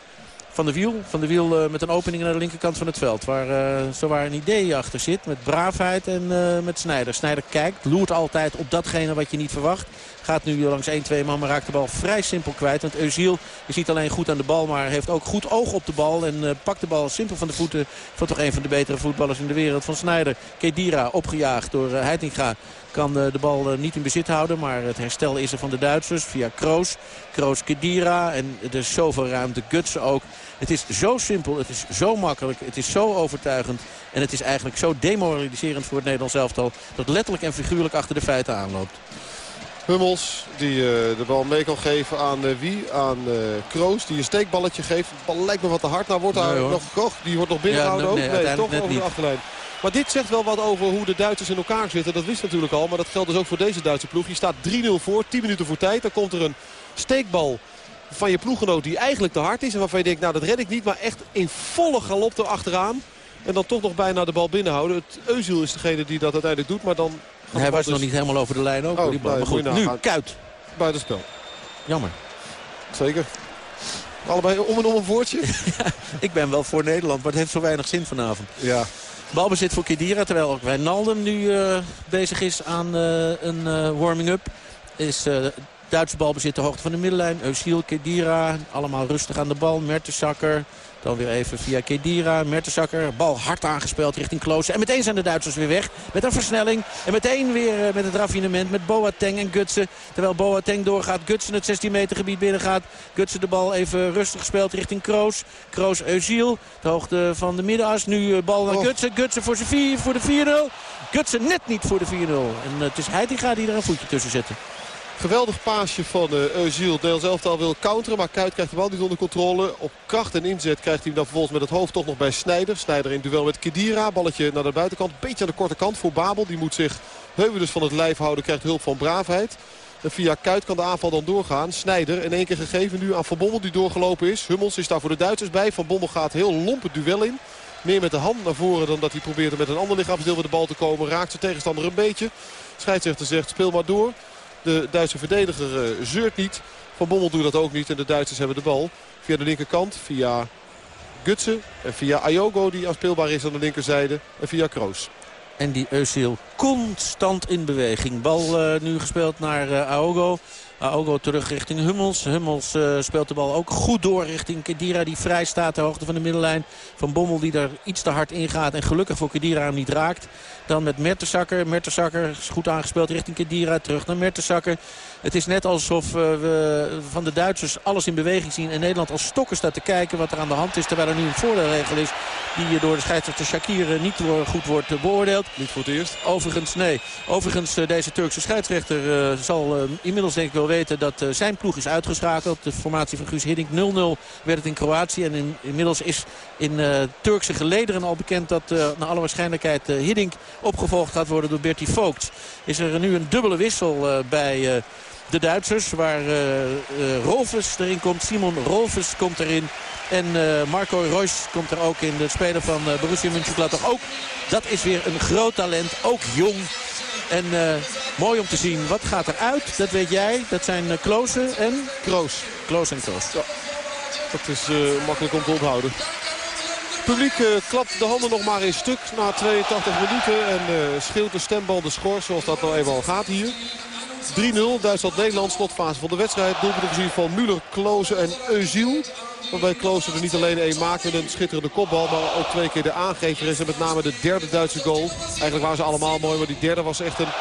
van de Wiel. Van de Wiel uh, met een opening naar de linkerkant van het veld. Waar uh, zowaar een idee achter zit. Met braafheid en uh, met Snijder. Snijder kijkt, loert altijd op datgene wat je niet verwacht. Gaat nu langs 1-2 man, maar raakt de bal vrij simpel kwijt. Want Eusiel is niet alleen goed aan de bal, maar heeft ook goed oog op de bal. En pakt de bal simpel van de voeten van toch een van de betere voetballers in de wereld. Van Snijder. Kedira opgejaagd door Heitinga kan de bal niet in bezit houden. Maar het herstel is er van de Duitsers via Kroos. Kroos Kedira en er is zoveel ruimte. Guts ook. Het is zo simpel, het is zo makkelijk, het is zo overtuigend. En het is eigenlijk zo demoraliserend voor het Nederlands elftal... dat letterlijk en figuurlijk achter de feiten aanloopt. Hummels die uh, de bal mee kan geven aan uh, wie? Aan uh, Kroos die een steekballetje geeft. De bal lijkt me wat te hard. Nou wordt daar nog gekocht. Die wordt nog binnengehouden ja, nee, ook. Nee, toch over de achterlijn. Maar dit zegt wel wat over hoe de Duitsers in elkaar zitten. Dat wist natuurlijk al. Maar dat geldt dus ook voor deze Duitse ploeg. Je staat 3-0 voor. 10 minuten voor tijd. Dan komt er een steekbal van je ploeggenoot die eigenlijk te hard is. En waarvan je denkt, nou dat red ik niet. Maar echt in volle galop erachteraan. En dan toch nog bijna de bal binnenhouden. Het Eusiel is degene die dat uiteindelijk doet. Maar dan Hij was nog niet helemaal over de lijn ook. Oh, die bal. maar goed, nu. Kuit. Buitenspel. Jammer. Zeker. Allebei om en om een woordje. Ik ben wel voor Nederland, maar het heeft zo weinig zin vanavond. Ja. Balbezit voor Kedira, terwijl ook Wijnaldum nu eh, bezig is aan eh, een eh, warming-up. Is Duitse balbezit de hoogte van de middenlijn. Eusiel, Kedira, allemaal rustig aan de bal. Mertensakker, dan weer even via Kedira. Mertensakker, bal hard aangespeeld richting Kloosen. En meteen zijn de Duitsers weer weg met een versnelling. En meteen weer eh, met het raffinement met Boateng en Gutsen. Terwijl Boateng doorgaat, Gutsen het 16 meter gebied binnengaat. Gutsen de bal even rustig gespeeld richting Kroos. Kroos Eusiel, de hoogte van de middenas. Nu eh, bal naar. Gutsen. Gutsen voor, vier, voor de 4-0. Gutsen net niet voor de 4-0. En eh, het is Heitinga die er een voetje tussen zet. Geweldig paasje van uh, Eusiel. Nederlands elftal wil counteren, maar Kuit krijgt de bal niet onder controle. Op kracht en inzet krijgt hij hem dan vervolgens met het hoofd toch nog bij Snijder. Snijder in duel met Kedira. Balletje naar de buitenkant. Beetje aan de korte kant voor Babel. Die moet zich heuvel dus van het lijf houden. Krijgt hulp van Braafheid. En via Kuit kan de aanval dan doorgaan. Snijder in één keer gegeven nu aan Van Bommel die doorgelopen is. Hummels is daar voor de Duitsers bij. Van Bommel gaat heel lomp het duel in. Meer met de hand naar voren dan dat hij probeerde met een ander lichaamsdeel bij de bal te komen. Raakt zijn tegenstander een beetje. Scheidsrechter zegt speel maar door. De Duitse verdediger uh, zeurt niet. Van Bommel doet dat ook niet. En de Duitsers hebben de bal via de linkerkant. Via Gutsen. En via Ayogo die afspeelbaar is aan de linkerzijde. En via Kroos. En die Eusiel constant in beweging. Bal uh, nu gespeeld naar uh, Aogo. Aogo terug richting Hummels. Hummels speelt de bal ook goed door richting Kedira die vrij staat ter hoogte van de middenlijn. Van Bommel die daar iets te hard ingaat en gelukkig voor Kedira hem niet raakt. Dan met Mertensakker. Mertensakker is goed aangespeeld richting Kedira. Terug naar Mertensakker. Het is net alsof uh, we van de Duitsers alles in beweging zien. En Nederland als stokken staat te kijken wat er aan de hand is. Terwijl er nu een voordeelregel is die door de scheidsrechter Shakir niet goed wordt beoordeeld. Niet voor het eerst. Overigens, nee. Overigens, deze Turkse scheidsrechter zal inmiddels denk ik wel weten dat zijn ploeg is uitgeschakeld. De formatie van Guus Hiddink 0-0 werd het in Kroatië. En in, inmiddels is in Turkse gelederen al bekend dat naar alle waarschijnlijkheid Hiddink opgevolgd gaat worden door Bertie Voogts. Is er nu een dubbele wissel bij de Duitsers. Waar uh, Rolfes erin komt. Simon Rolfes komt erin. En Marco Reus komt er ook in. De speler van Borussia Mönchengladbach ook. Dat is weer een groot talent. Ook jong. En mooi om te zien. Wat gaat er uit? Dat weet jij. Dat zijn uh, en... Kroos. Kloos en Kroos. Dat is makkelijk om te onthouden. Publiek klapt de handen nog maar in stuk na 82 minuten. En schreeuwt de stembal de schors zoals dat nou eenmaal gaat hier. 3-0 Duitsland-Nederland, slotfase van de wedstrijd. Doelpunt gezien van Müller, Klose en Eusiel. Waarbij Klose er niet alleen één maakt een schitterende kopbal. Maar ook twee keer de aangever is. En met name de derde Duitse goal. Eigenlijk waren ze allemaal mooi. Maar die derde was echt een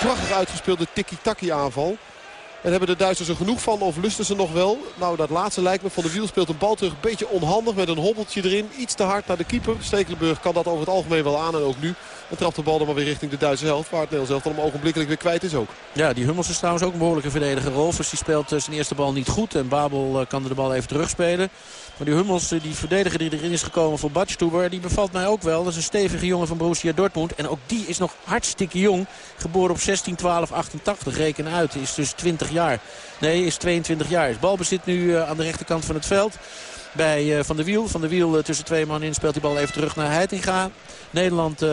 prachtig uitgespeelde tiki-taki aanval. En hebben de Duitsers er genoeg van of lusten ze nog wel? Nou, dat laatste lijkt me. Van de Wiel speelt een bal terug. Een beetje onhandig met een hobbeltje erin. Iets te hard naar de keeper. Stekelenburg kan dat over het algemeen wel aan. En ook nu. En trapt de bal dan maar weer richting de Duitse helft. Waar het Nederlands elftal hem ogenblikkelijk weer kwijt is ook. Ja, die Hummels is trouwens ook een behoorlijke verdediger. Rolfers die speelt zijn eerste bal niet goed. En Babel kan de bal even terugspelen. Maar die Hummels, die verdediger die erin is gekomen voor Badstuber, die bevalt mij ook wel. Dat is een stevige jongen van Borussia Dortmund. En ook die is nog hartstikke jong. Geboren op 16, 12, 88. Reken uit. Is dus 20 jaar. Nee, is 22 jaar. Is balbezit nu aan de rechterkant van het veld. Bij uh, Van der Wiel. Van der Wiel uh, tussen twee man in speelt die bal even terug naar Heitinga. Nederland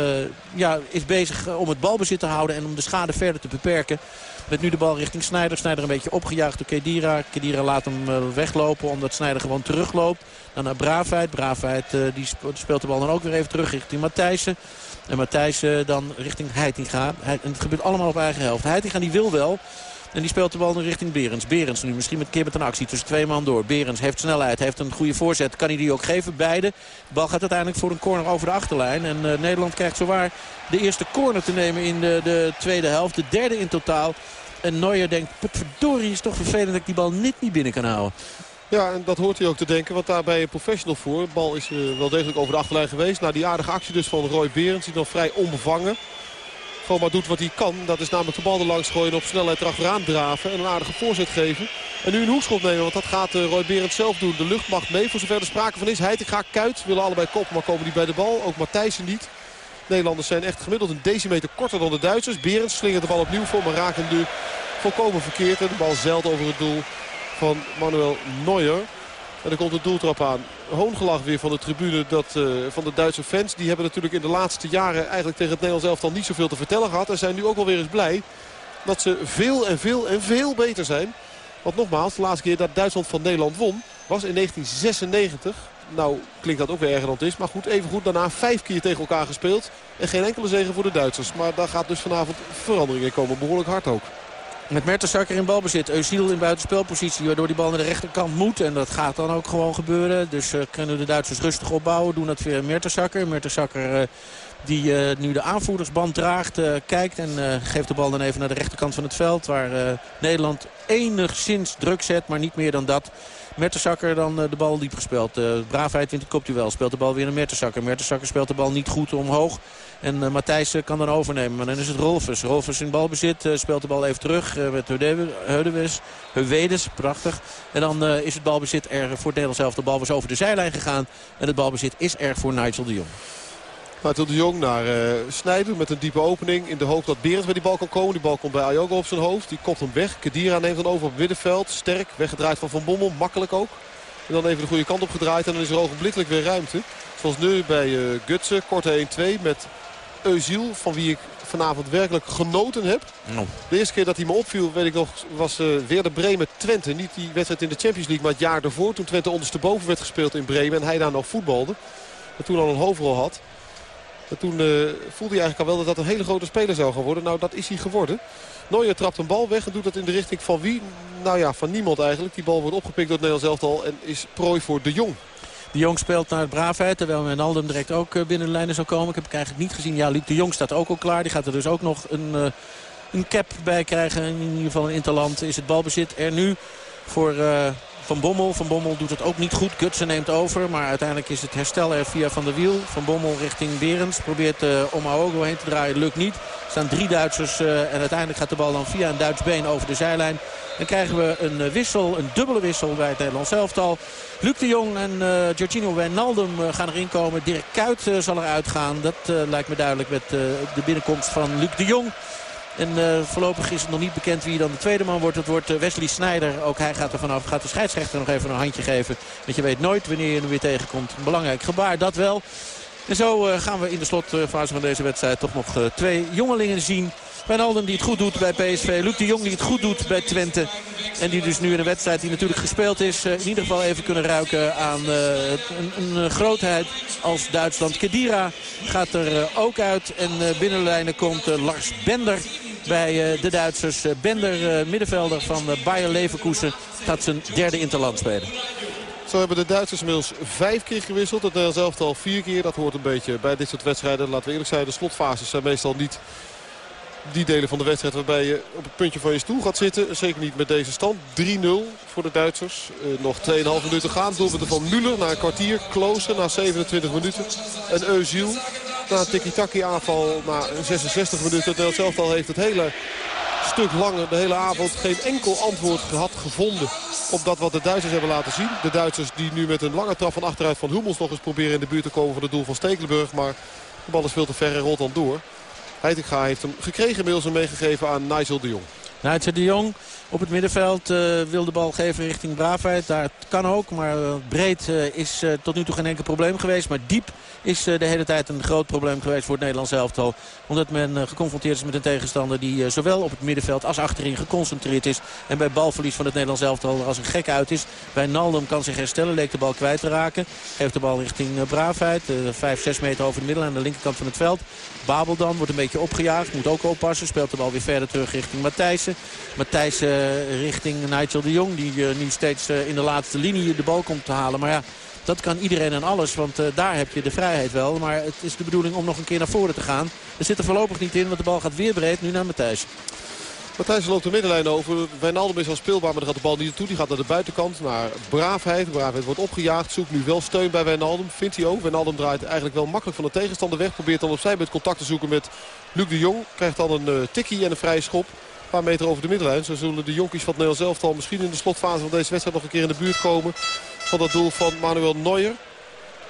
ja, is bezig om het balbezit te houden en om de schade verder te beperken. Met nu de bal richting Snijder. Snijder een beetje opgejaagd door Kedira. Kedira laat hem weglopen omdat Snijder gewoon terugloopt. Dan naar Braafheid. Braafheid die speelt de bal dan ook weer even terug richting Matthijssen. En Matthijssen dan richting Heitinga. En het gebeurt allemaal op eigen helft. Heitinga die wil wel. En die speelt de bal nu richting Berens. Berens nu misschien met keer met een actie tussen twee man door. Berens heeft snelheid, heeft een goede voorzet. Kan hij die ook geven? Beide. De bal gaat uiteindelijk voor een corner over de achterlijn. En uh, Nederland krijgt zowaar de eerste corner te nemen in de, de tweede helft. De derde in totaal. En Neuer denkt, verdorie is toch vervelend dat ik die bal niet, niet binnen kan houden. Ja, en dat hoort hij ook te denken. Want daarbij een professional voor. De bal is uh, wel degelijk over de achterlijn geweest. Na die aardige actie dus van Roy Berends. Die nog vrij onbevangen. Gewoon maar doet wat hij kan. Dat is namelijk de bal er langs gooien. Op snelheid erachteraan draven. En een aardige voorzet geven. En nu een hoekschop nemen. Want dat gaat uh, Roy Berends zelf doen. De luchtmacht mee. Voor zover er sprake van is. Heitinga, Kuit willen allebei koppen. Maar komen die bij de bal. Ook Matthijssen niet. Nederlanders zijn echt gemiddeld een decimeter korter dan de Duitsers. Berends slingert de bal opnieuw voor. Maar raakt hem nu volkomen verkeerd. En de bal zeilt over het doel van Manuel Neuer. En er komt een doeltrap aan. hoongelach weer van de tribune dat, uh, van de Duitse fans. Die hebben natuurlijk in de laatste jaren eigenlijk tegen het Nederlands elftal niet zoveel te vertellen gehad. En zijn nu ook wel weer eens blij dat ze veel en veel en veel beter zijn. Want nogmaals, de laatste keer dat Duitsland van Nederland won was in 1996. Nou klinkt dat ook weer erger dan het is. Maar goed, even goed daarna vijf keer tegen elkaar gespeeld. En geen enkele zegen voor de Duitsers. Maar daar gaat dus vanavond verandering in komen. Behoorlijk hard ook. Met Mertensakker in balbezit. Eusiel in buitenspelpositie. Waardoor die bal naar de rechterkant moet. En dat gaat dan ook gewoon gebeuren. Dus uh, kunnen de Duitsers rustig opbouwen. Doen dat via Mertensakker. Mertensakker uh, die uh, nu de aanvoerdersband draagt. kijkt en geeft de bal dan even naar de rechterkant van het veld. Waar Nederland enigszins druk zet. Maar niet meer dan dat. Mertensakker dan de bal diep gespeeld. Braafheid wint het wel. Speelt de bal weer naar Mertensakker. Mertensakker speelt de bal niet goed omhoog. En uh, Matthijs kan dan overnemen. Maar dan is het Rolfus. Rolfus in balbezit. Uh, speelt de bal even terug uh, met Heudedes. Heuwedes, prachtig. En dan is het balbezit er voor het Nederlands zelf. De bal was over de zijlijn gegaan. En het balbezit is er voor Nigel de Jong. Nigel de Jong naar Snijder met een diepe opening. In de hoop dat Berends bij die bal kan komen. Die bal komt bij Ayogo op zijn hoofd. Die kopt hem weg. Kedira neemt dan over op middenveld. Sterk. Weggedraaid van Van Bommel. Makkelijk ook. En dan even de goede kant op gedraaid. En dan is er ogenblikkelijk weer ruimte. Zoals nu bij uh, Gutsen. Korte 1-2 met Eusiel, van wie ik vanavond werkelijk genoten heb. Nou. De eerste keer dat hij me opviel, weet ik nog, was uh, weer de Bremen Twente. Niet die wedstrijd in de Champions League, maar het jaar daarvoor. Toen Twente ondersteboven werd gespeeld in Bremen en hij daar nog voetbalde. En toen al een hoofdrol had. En toen uh, voelde hij eigenlijk al wel dat dat een hele grote speler zou gaan worden. Nou, dat is hij geworden. Neuer trapt een bal weg en doet dat in de richting van wie? Nou ja, van niemand eigenlijk. Die bal wordt opgepikt door het Nederlands elftal en is prooi voor de Jong. De Jong speelt naar het braafheid. Terwijl Wijnaldum direct ook eh, binnen de lijnen zou komen. Ik heb het eigenlijk niet gezien. Ja, Luc de Jong staat ook al klaar. Die gaat er dus ook nog een, uh, een cap bij krijgen. In ieder geval een interland is het balbezit er nu voor... Uh, van Bommel. Van Bommel doet het ook niet goed. Gutsen neemt over. Maar uiteindelijk is het herstel er via Van der Wiel. Van Bommel richting Berends. Probeert uh, om Aogo heen te draaien. Lukt niet. Er staan drie Duitsers. Uh, en uiteindelijk gaat de bal dan via een Duits been over de zijlijn. Dan krijgen we een wissel. Een dubbele wissel bij het Nederlands elftal. Luc de Jong en uh, Giorgino Wijnaldum gaan erin komen. Dirk Kuyt zal eruit gaan. Dat lijkt me duidelijk met de binnenkomst van Luc de Jong. En uh, voorlopig is het nog niet bekend wie dan de tweede man wordt. Het wordt uh, Wesley Sneijder. Ook hij gaat er vanaf. Gaat de scheidsrechter nog even een handje geven. Want je weet nooit wanneer je hem weer tegenkomt. Een belangrijk gebaar, dat wel. En zo uh, gaan we in de slotfase van deze wedstrijd toch nog twee jongelingen zien. Wijnaldum die het goed doet bij PSV. Luc de Jong die het goed doet bij Twente. En die dus nu in een wedstrijd die natuurlijk gespeeld is... in ieder geval even kunnen ruiken aan een, een, grootheid als Duitsland. Kedira gaat er ook uit. En binnenlijnen komt Lars Bender bij de Duitsers. Bender, middenvelder van Bayer Leverkusen, gaat zijn derde interland spelen. Zo hebben de Duitsers inmiddels vijf keer gewisseld. Het Nederlands al vier keer. Dat hoort een beetje bij dit soort wedstrijden. Laten we eerlijk zijn, de slotfases zijn meestal niet die delen van de wedstrijd waarbij je op het puntje van je stoel gaat zitten. Zeker niet met deze stand. 3-0 voor de Duitsers. Uh, nog 2,5 minuten gaan. Doelpunten van Müller na een kwartier. Kloosen na 27 minuten. En Eusiel na een tiki-taki aanval na 66 minuten. Het elftal heeft het hele stuk langer, de hele avond, geen enkel antwoord gehad gevonden op dat wat de Duitsers hebben laten zien. De Duitsers die nu met een lange trap van achteruit van Hummels nog eens proberen in de buurt te komen van het doel van Stekelenburg. Maar de bal is veel te ver en rolt dan door. Heitinga heeft hem gekregen inmiddels en meegegeven aan Nigel de Jong. Nigel de Jong op het middenveld uh, wil de bal geven richting Braafheid. Daar kan ook, maar uh, breed uh, is tot nu toe geen enkel probleem geweest. Maar diep is de hele tijd een groot probleem geweest voor het Nederlands elftal. Omdat men geconfronteerd is met een tegenstander die zowel op het middenveld als achterin geconcentreerd is. En bij balverlies van het Nederlands elftal als een gek uit is. Bij Naldum kan zich herstellen, leek de bal kwijt te raken. Geeft de bal richting Braafheid. 5, 6 meter over het middel aan de linkerkant van het veld. Babel dan wordt een beetje opgejaagd. Moet ook oppassen. Speelt de bal weer verder terug richting Matthijssen. Matthijssen eh, richting Nigel de Jong. Die eh, nu steeds eh, in de laatste linie de bal komt te halen. Maar ja, dat kan iedereen en alles. Want daar heb je de vrijheid wel. Maar het is de bedoeling om nog een keer naar voren te gaan. Er zit er voorlopig niet in, want de bal gaat weer breed. Nu naar Matthijs. Matthijs loopt de middenlijn over. Wijnaldum is al speelbaar, maar gaat de bal niet naartoe. Die gaat naar de buitenkant, naar Braafheid. Braafheid wordt opgejaagd, zoekt nu wel steun bij Wijnaldum. Vindt hij ook. Wijnaldum draait eigenlijk wel makkelijk van de tegenstander weg. Probeert dan opzij met contact te zoeken met Luc de Jong. Krijgt dan een uh, tikkie en een vrije schop paar meter over de middenlijn. Zo zullen de jonkies van het Nederlands elftal misschien in de slotfase van deze wedstrijd nog een keer in de buurt komen. Van dat doel van Manuel Neuer.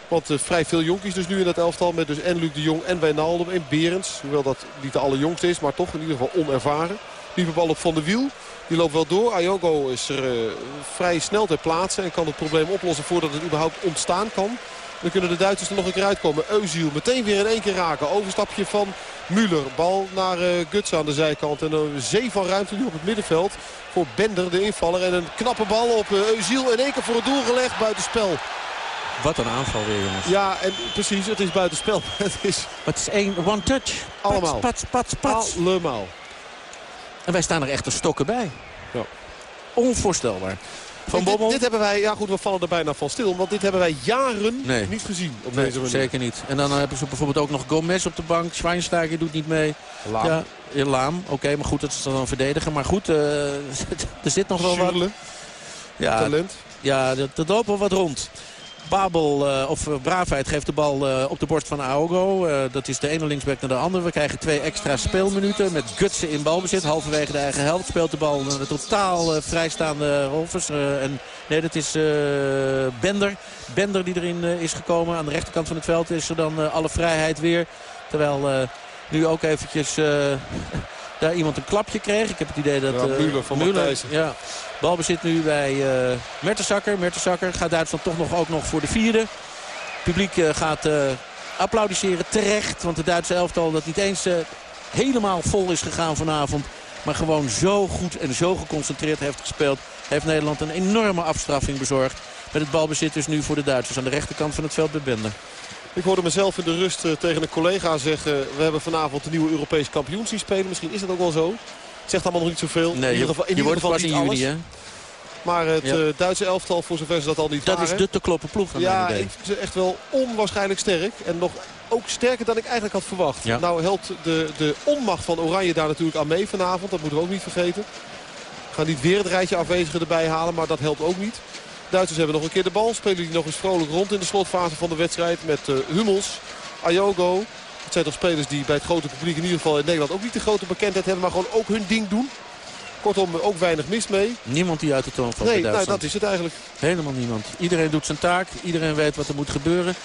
Want uh, vrij veel jonkies dus nu in dat elftal. Met dus en Luc de Jong en Wijnaldum en Berends. Hoewel dat niet de allerjongste is, maar toch in ieder geval onervaren. Liep bal op Van de Wiel. Die loopt wel door. Ayogo is er uh, vrij snel ter plaatse. En kan het probleem oplossen voordat het überhaupt ontstaan kan. Dan kunnen de Duitsers er nog een keer uitkomen. Eusiel meteen weer in één keer raken. Overstapje van Müller. Bal naar uh, Guts aan de zijkant. En een zee van ruimte nu op het middenveld. Voor Bender, de invaller. En een knappe bal op uh, Eusiel. In één keer voor het doel gelegd. Buitenspel. Wat een aanval weer, jongens. Ja, en precies. Het is buitenspel. het is... Het is één one touch. Allemaal. Pats, pats, pats. Allemaal. En wij staan er echt de stokken bij. Ja. Onvoorstelbaar. Van dit, dit, hebben wij, ja goed, we vallen er bijna van stil. Want dit hebben wij jaren nee. niet gezien op nee, deze manier. zeker niet. En dan hebben ze bijvoorbeeld ook nog Gomez op de bank. Schweinsteiger doet niet mee. Laam. Ja, Laam. Oké, maar goed, dat is dan een verdediger. Maar goed, uh, er zit nog wel Schurle. wat. Ja, Talent. Ja, er loopt wel wat rond. Babel, uh, of Braafheid geeft de bal uh, op de borst van Aogo. Dat is de ene linksback naar de andere. We krijgen twee extra speelminuten met Gutsen in balbezit. Halverwege de eigen helft speelt de bal naar de totaal vrijstaande Rolfers. en, nee, dat is Bender. Bender die erin is gekomen. Aan de rechterkant van het veld is er dan alle vrijheid weer. Terwijl nu ook eventjes daar iemand een klapje kreeg. Ik heb het idee dat... Ja, Müller van Matthijs. Ja, balbezit nu bij uh, Mertensakker. Mertensakker gaat Duitsland toch nog, ook nog voor de vierde. Het publiek uh, gaat uh, applaudisseren terecht. Want de Duitse elftal dat niet eens helemaal vol is gegaan vanavond. Maar gewoon zo goed en zo geconcentreerd heeft gespeeld. Heeft Nederland een enorme afstraffing bezorgd. Met het balbezit dus nu voor de Duitsers aan de rechterkant van het veld bij Bender. Ik hoorde mezelf in de rust tegen een collega zeggen... we hebben vanavond een nieuwe Europees kampioen zien spelen. Misschien is dat ook wel zo. Het zegt allemaal nog niet zoveel. Nee, in ieder geval, in je geval in juni, hè? Maar het ja. uh, Duitse elftal, voor zover ze dat al niet dat waren... Dat is de te kloppen ploeg Ja, ik vind ze echt wel onwaarschijnlijk sterk. En nog ook sterker dan ik eigenlijk had verwacht. Ja. Nou helpt de, de onmacht van Oranje daar natuurlijk aan mee vanavond. Dat moeten we ook niet vergeten. We gaan niet weer het rijtje afwezigen erbij halen, maar dat helpt ook niet. Duitsers hebben nog een keer de bal. Spelen die nog eens vrolijk rond in de slotfase van de wedstrijd. Met uh, Hummels, Ayogo. Het zijn toch spelers die bij het grote publiek in ieder geval in Nederland ook niet de grote bekendheid hebben. Maar gewoon ook hun ding doen. Kortom, ook weinig mis mee. Niemand die uit de toon valt Nee, nou, dat is het eigenlijk. Helemaal niemand. Iedereen doet zijn taak. Iedereen weet wat er moet gebeuren.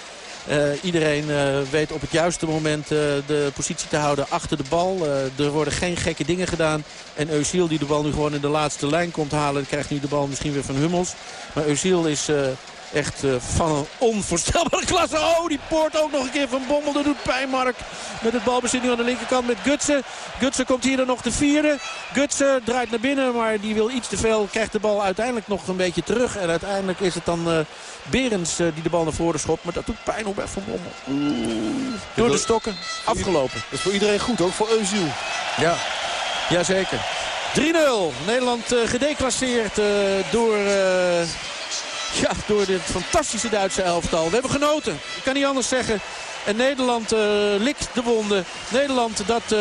Uh, iedereen uh, weet op het juiste moment uh, de positie te houden achter de bal. er worden geen gekke dingen gedaan. En Eusiel die de bal nu gewoon in de laatste lijn komt halen... krijgt nu de bal misschien weer van Hummels. Maar Eusiel is Echt uh, van een onvoorstelbare klasse. Oh, die poort ook nog een keer van Bommel. Dat doet pijn, Mark. Met het balbezit nu aan de linkerkant met Gutsen. Gutsen komt hier dan nog de vierde. Gutsen draait naar binnen, maar die wil iets te veel. Krijgt de bal uiteindelijk nog een beetje terug. En uiteindelijk is het dan uh, Berends uh, die de bal naar voren schopt. Maar dat doet pijn op Van Bommel. Door de stokken. Afgelopen. Dat is voor iedereen goed, ook voor Eusiel. Ja, jazeker. 3-0. Nederland gedeclasseerd door... Ja, door dit fantastische Duitse elftal. We hebben genoten. Ik kan niet anders zeggen. En Nederland uh, likt de wonden. Nederland dat uh,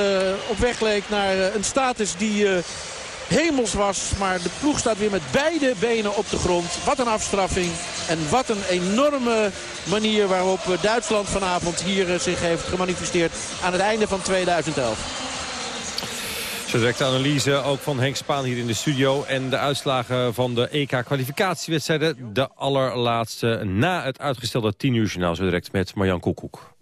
op weg leek naar uh, een status die hemels was. Maar de ploeg staat weer met beide benen op de grond. Wat een afstraffing. En wat een enorme manier waarop Duitsland vanavond hier zich heeft gemanifesteerd aan het einde van 2011. Zo direct de analyse ook van Henk Spaan hier in de studio. En de uitslagen van de EK-kwalificatiewedstrijden. De allerlaatste na het uitgestelde 10 uur journaal. Zo direct met Marjan Koekoek.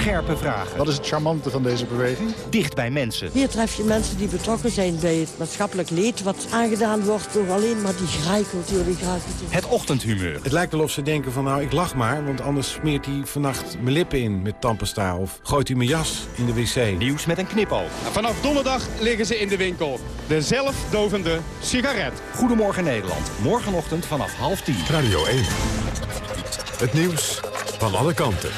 Scherpe vragen. Wat is het charmante van deze beweging? Dicht bij mensen. Hier tref je mensen die betrokken zijn bij het maatschappelijk leed... wat aangedaan wordt door alleen maar die graaikultuur, die graaikultuur. Het ochtendhumeur. Het lijkt wel of ze denken van nou, ik lach maar... want anders smeert hij vannacht mijn lippen in met tandpasta... of gooit hij mijn jas in de wc. Nieuws met een knipoog. Vanaf donderdag liggen ze in de winkel. De zelfdovende sigaret. Goedemorgen Nederland. Morgenochtend vanaf half tien. Radio 1. Het nieuws van alle kanten.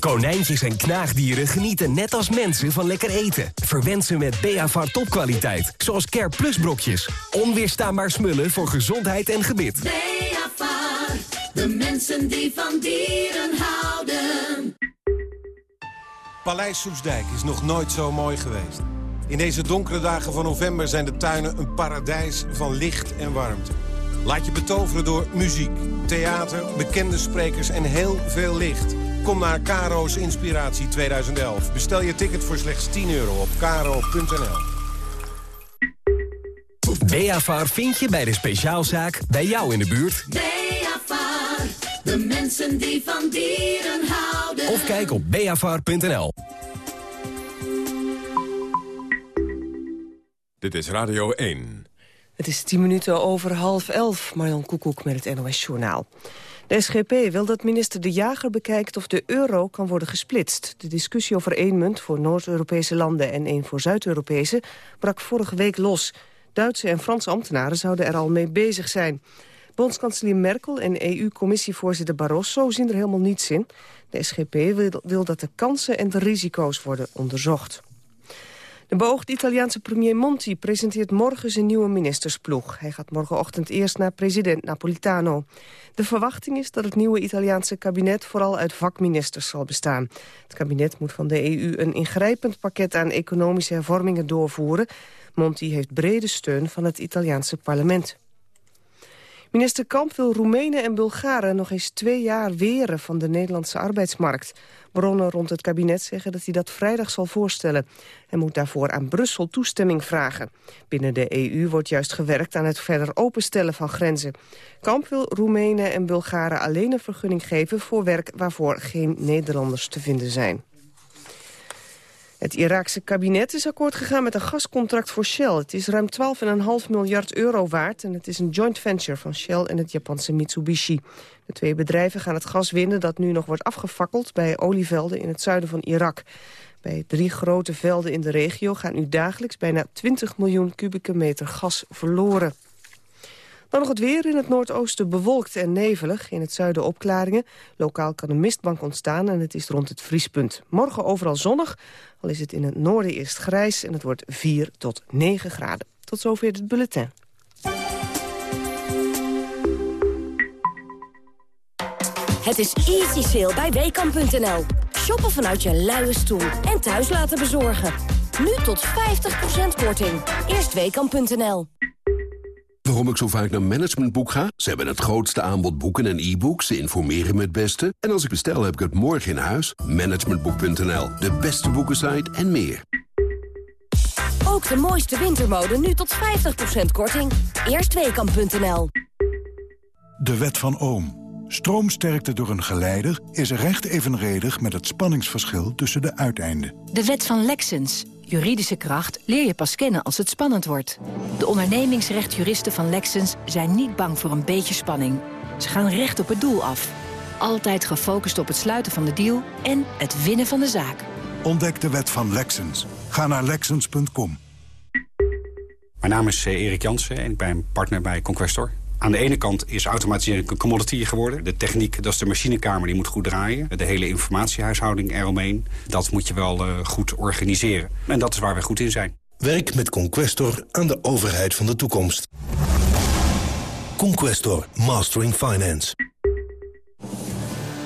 Konijntjes en knaagdieren genieten net als mensen van lekker eten. Verwend ze met Beavar topkwaliteit, zoals Care Plus brokjes. Onweerstaanbaar smullen voor gezondheid en gebit. Beavar, de mensen die van dieren houden. Paleis Soesdijk is nog nooit zo mooi geweest. In deze donkere dagen van november zijn de tuinen een paradijs van licht en warmte. Laat je betoveren door muziek, theater, bekende sprekers en heel veel licht... Kom naar Karo's Inspiratie 2011. Bestel je ticket voor slechts 10 euro op karo.nl. Beafar vind je bij de speciaalzaak bij jou in de buurt. Beafar, de mensen die van dieren houden. Of kijk op beafar.nl. Dit is Radio 1. Het is tien minuten over half elf. Marjan Koekoek met het NOS Journaal. De SGP wil dat minister De Jager bekijkt of de euro kan worden gesplitst. De discussie over één munt voor Noord-Europese landen en één voor Zuid-Europese brak vorige week los. Duitse en Franse ambtenaren zouden er al mee bezig zijn. Bondskanselier Merkel en EU-commissievoorzitter Barroso zien er helemaal niets in. De SGP wil, wil dat de kansen en de risico's worden onderzocht. De beoogde Italiaanse premier Monti presenteert morgen zijn nieuwe ministersploeg. Hij gaat morgenochtend eerst naar president Napolitano. De verwachting is dat het nieuwe Italiaanse kabinet vooral uit vakministers zal bestaan. Het kabinet moet van de EU een ingrijpend pakket aan economische hervormingen doorvoeren. Monti heeft brede steun van het Italiaanse parlement. Minister Kamp wil Roemenen en Bulgaren nog eens twee jaar weren van de Nederlandse arbeidsmarkt. Bronnen rond het kabinet zeggen dat hij dat vrijdag zal voorstellen. Hij moet daarvoor aan Brussel toestemming vragen. Binnen de EU wordt juist gewerkt aan het verder openstellen van grenzen. Kamp wil Roemenen en Bulgaren alleen een vergunning geven voor werk waarvoor geen Nederlanders te vinden zijn. Het Iraakse kabinet is akkoord gegaan met een gascontract voor Shell. Het is ruim 12,5 miljard euro waard en het is een joint venture van Shell en het Japanse Mitsubishi. De twee bedrijven gaan het gas winnen dat nu nog wordt afgefakkeld bij olievelden in het zuiden van Irak. Bij drie grote velden in de regio gaat nu dagelijks bijna 20 miljoen kubieke meter gas verloren. Dan nog het weer in het noordoosten bewolkt en nevelig. In het zuiden opklaringen. Lokaal kan een mistbank ontstaan en het is rond het vriespunt. Morgen overal zonnig, al is het in het noorden eerst grijs... en het wordt 4 tot 9 graden. Tot zover het bulletin. Het is easy sale bij Weekamp.nl. Shoppen vanuit je luie stoel en thuis laten bezorgen. Nu tot 50% korting. Eerst Weekamp.nl. Waarom ik zo vaak naar Managementboek ga? Ze hebben het grootste aanbod boeken en e-books. Ze informeren me het beste. En als ik bestel, heb ik het morgen in huis. Managementboek.nl, de beste boekensite en meer. Ook de mooiste wintermode nu tot 50% korting. Eerstweekam.nl De wet van Ohm. Stroomsterkte door een geleider is recht evenredig met het spanningsverschil tussen de uiteinden. De wet van Lexens. Juridische kracht leer je pas kennen als het spannend wordt. De ondernemingsrechtjuristen van Lexens zijn niet bang voor een beetje spanning. Ze gaan recht op het doel af. Altijd gefocust op het sluiten van de deal en het winnen van de zaak. Ontdek de wet van Lexens. Ga naar Lexens.com. Mijn naam is eh, Erik Jansen en ik ben partner bij Conquestor. Aan de ene kant is automatisering een commodity geworden. De techniek, dat is de machinekamer, die moet goed draaien. De hele informatiehuishouding eromheen, dat moet je wel uh, goed organiseren. En dat is waar we goed in zijn. Werk met Conquestor aan de overheid van de toekomst. Conquestor, Mastering Finance.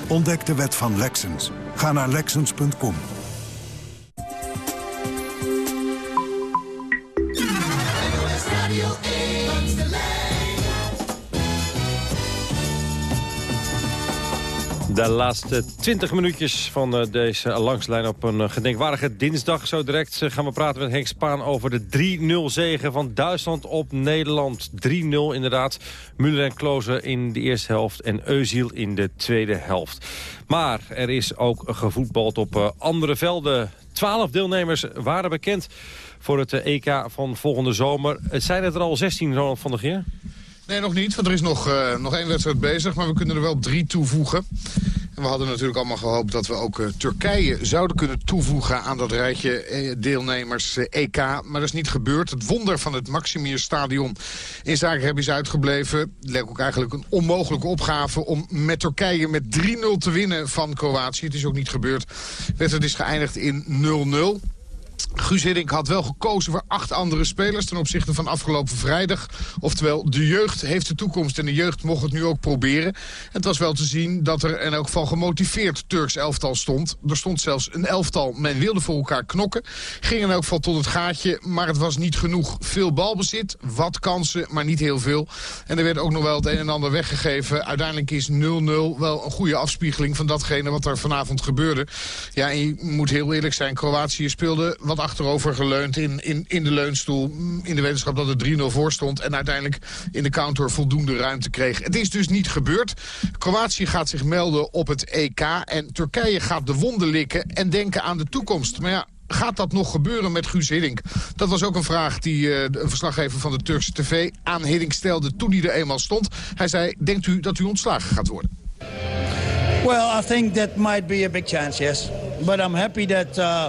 Ontdek de wet van Lexens. Ga naar Lexens.com. De laatste 20 minuutjes van uh, deze langslijn op een uh, gedenkwaardige dinsdag. Zo direct uh, gaan we praten met Henk Spaan over de 3-0 zegen van Duitsland op Nederland. 3-0 inderdaad. Müller en Kloze in de eerste helft en Eusiel in de tweede helft. Maar er is ook gevoetbald op andere velden. 12 deelnemers waren bekend voor het EK van volgende zomer. Zijn het er al 16, Ronald van der Geer? Nee, nog niet, want er is nog, uh, nog één wedstrijd bezig. Maar we kunnen er wel drie toevoegen. En we hadden natuurlijk allemaal gehoopt dat we ook uh, Turkije zouden kunnen toevoegen aan dat rijtje uh, deelnemers EK. Maar dat is niet gebeurd. Het wonder van het Maximier Stadion in Zagreb is uitgebleven. Het leek ook eigenlijk een onmogelijke opgave om met Turkije met 3-0 te winnen van Kroatië. Het is ook niet gebeurd. De wedstrijd is geëindigd in 0-0. Guus Hiddink had wel gekozen voor acht andere spelers ten opzichte van afgelopen vrijdag. Oftewel, de jeugd heeft de toekomst en de jeugd mocht het nu ook proberen. Het was wel te zien dat er in elk geval gemotiveerd Turks elftal stond. Er stond zelfs een elftal, men wilde voor elkaar knokken. Ging in elk geval tot het gaatje, maar het was niet genoeg. Veel balbezit, wat kansen, maar niet heel veel. En er werd ook nog wel het een en ander weggegeven. Uiteindelijk is 0-0 wel een goede afspiegeling van datgene wat er vanavond gebeurde. Ja, en je moet heel eerlijk zijn, Kroatië speelde wat achterover geleund in, in, in de leunstoel. mm, In de wetenschap dat het 3-0 voor stond. En uiteindelijk in de counter voldoende ruimte kreeg. Het is dus niet gebeurd. Kroatië gaat zich melden op het EK. En Turkije gaat de wonden likken en denken aan de toekomst. Maar ja, Gaat dat nog gebeuren met Guus Hiddink? Dat was ook een vraag die eh, een verslaggever van de Turkse tv aan Hiddink stelde toen hij er eenmaal stond. Hij zei, denkt u dat u ontslagen gaat worden? Well, I think that might be a big chance, yes. But I'm happy that, uh,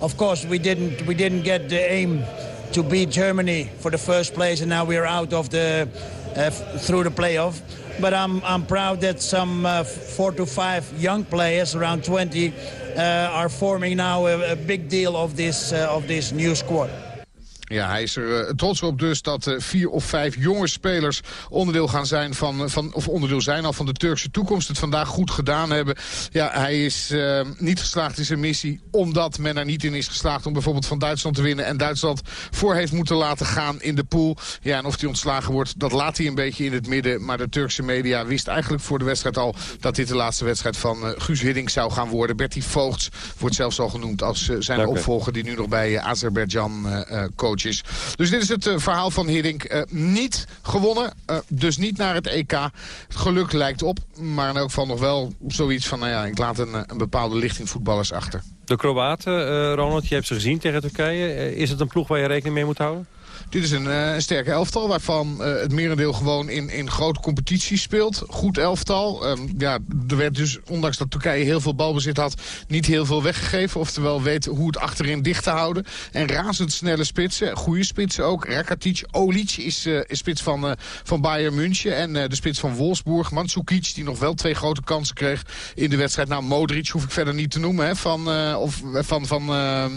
of course, we didn't we didn't get the aim to beat Germany for the first place, and now we're out of the uh, through the playoff. But I'm I'm proud that some uh, four to five young players, around 20, uh, are forming now a, a big deal of this uh, of this new squad. Ja, hij is er eh, trots op dus dat eh, vier of vijf jonge spelers onderdeel gaan zijn van, eh, van, of onderdeel zijn al van de Turkse toekomst. Het vandaag goed gedaan hebben. Ja, hij is niet geslaagd in zijn missie omdat men er niet in is geslaagd om bijvoorbeeld van Duitsland te winnen. En Duitsland voor heeft moeten laten gaan in de pool. Ja, en of hij ontslagen wordt, dat laat hij een beetje in het midden. Maar de Turkse media wist eigenlijk voor de wedstrijd al dat dit de laatste wedstrijd van Guus Hiddink zou gaan worden. Bertie Voogts wordt zelfs al genoemd als zijn Dank opvolger die nu nog bij Azerbeidzjan coach Dus dit is het eh, verhaal van Hiddink. Eh, niet gewonnen, eh, dus niet naar het EK. Het geluk lijkt op, maar in elk geval nog wel zoiets van... nou ja, ik laat een, een bepaalde lichting voetballers achter. De Kroaten, Ronald, je hebt ze gezien tegen Turkije. Is het een ploeg waar je rekening mee moet houden? Dit is een, eh, een sterke elftal waarvan eh, het merendeel gewoon in, in grote competities speelt. Goed elftal. Ehm, ja, er werd dus, ondanks dat Turkije heel veel balbezit had, niet heel veel weggegeven. Oftewel weet hoe het achterin dicht te houden. En razendsnelle spitsen. Goede spitsen ook. Rakatic, Olic is, eh, is spits van, eh, van Bayern München. En de spits van Wolfsburg, Mandzukic, die nog wel twee grote kansen kreeg in de wedstrijd. Nou, Modric hoef ik verder niet te noemen. Hè, van, of, van, van eh, eh,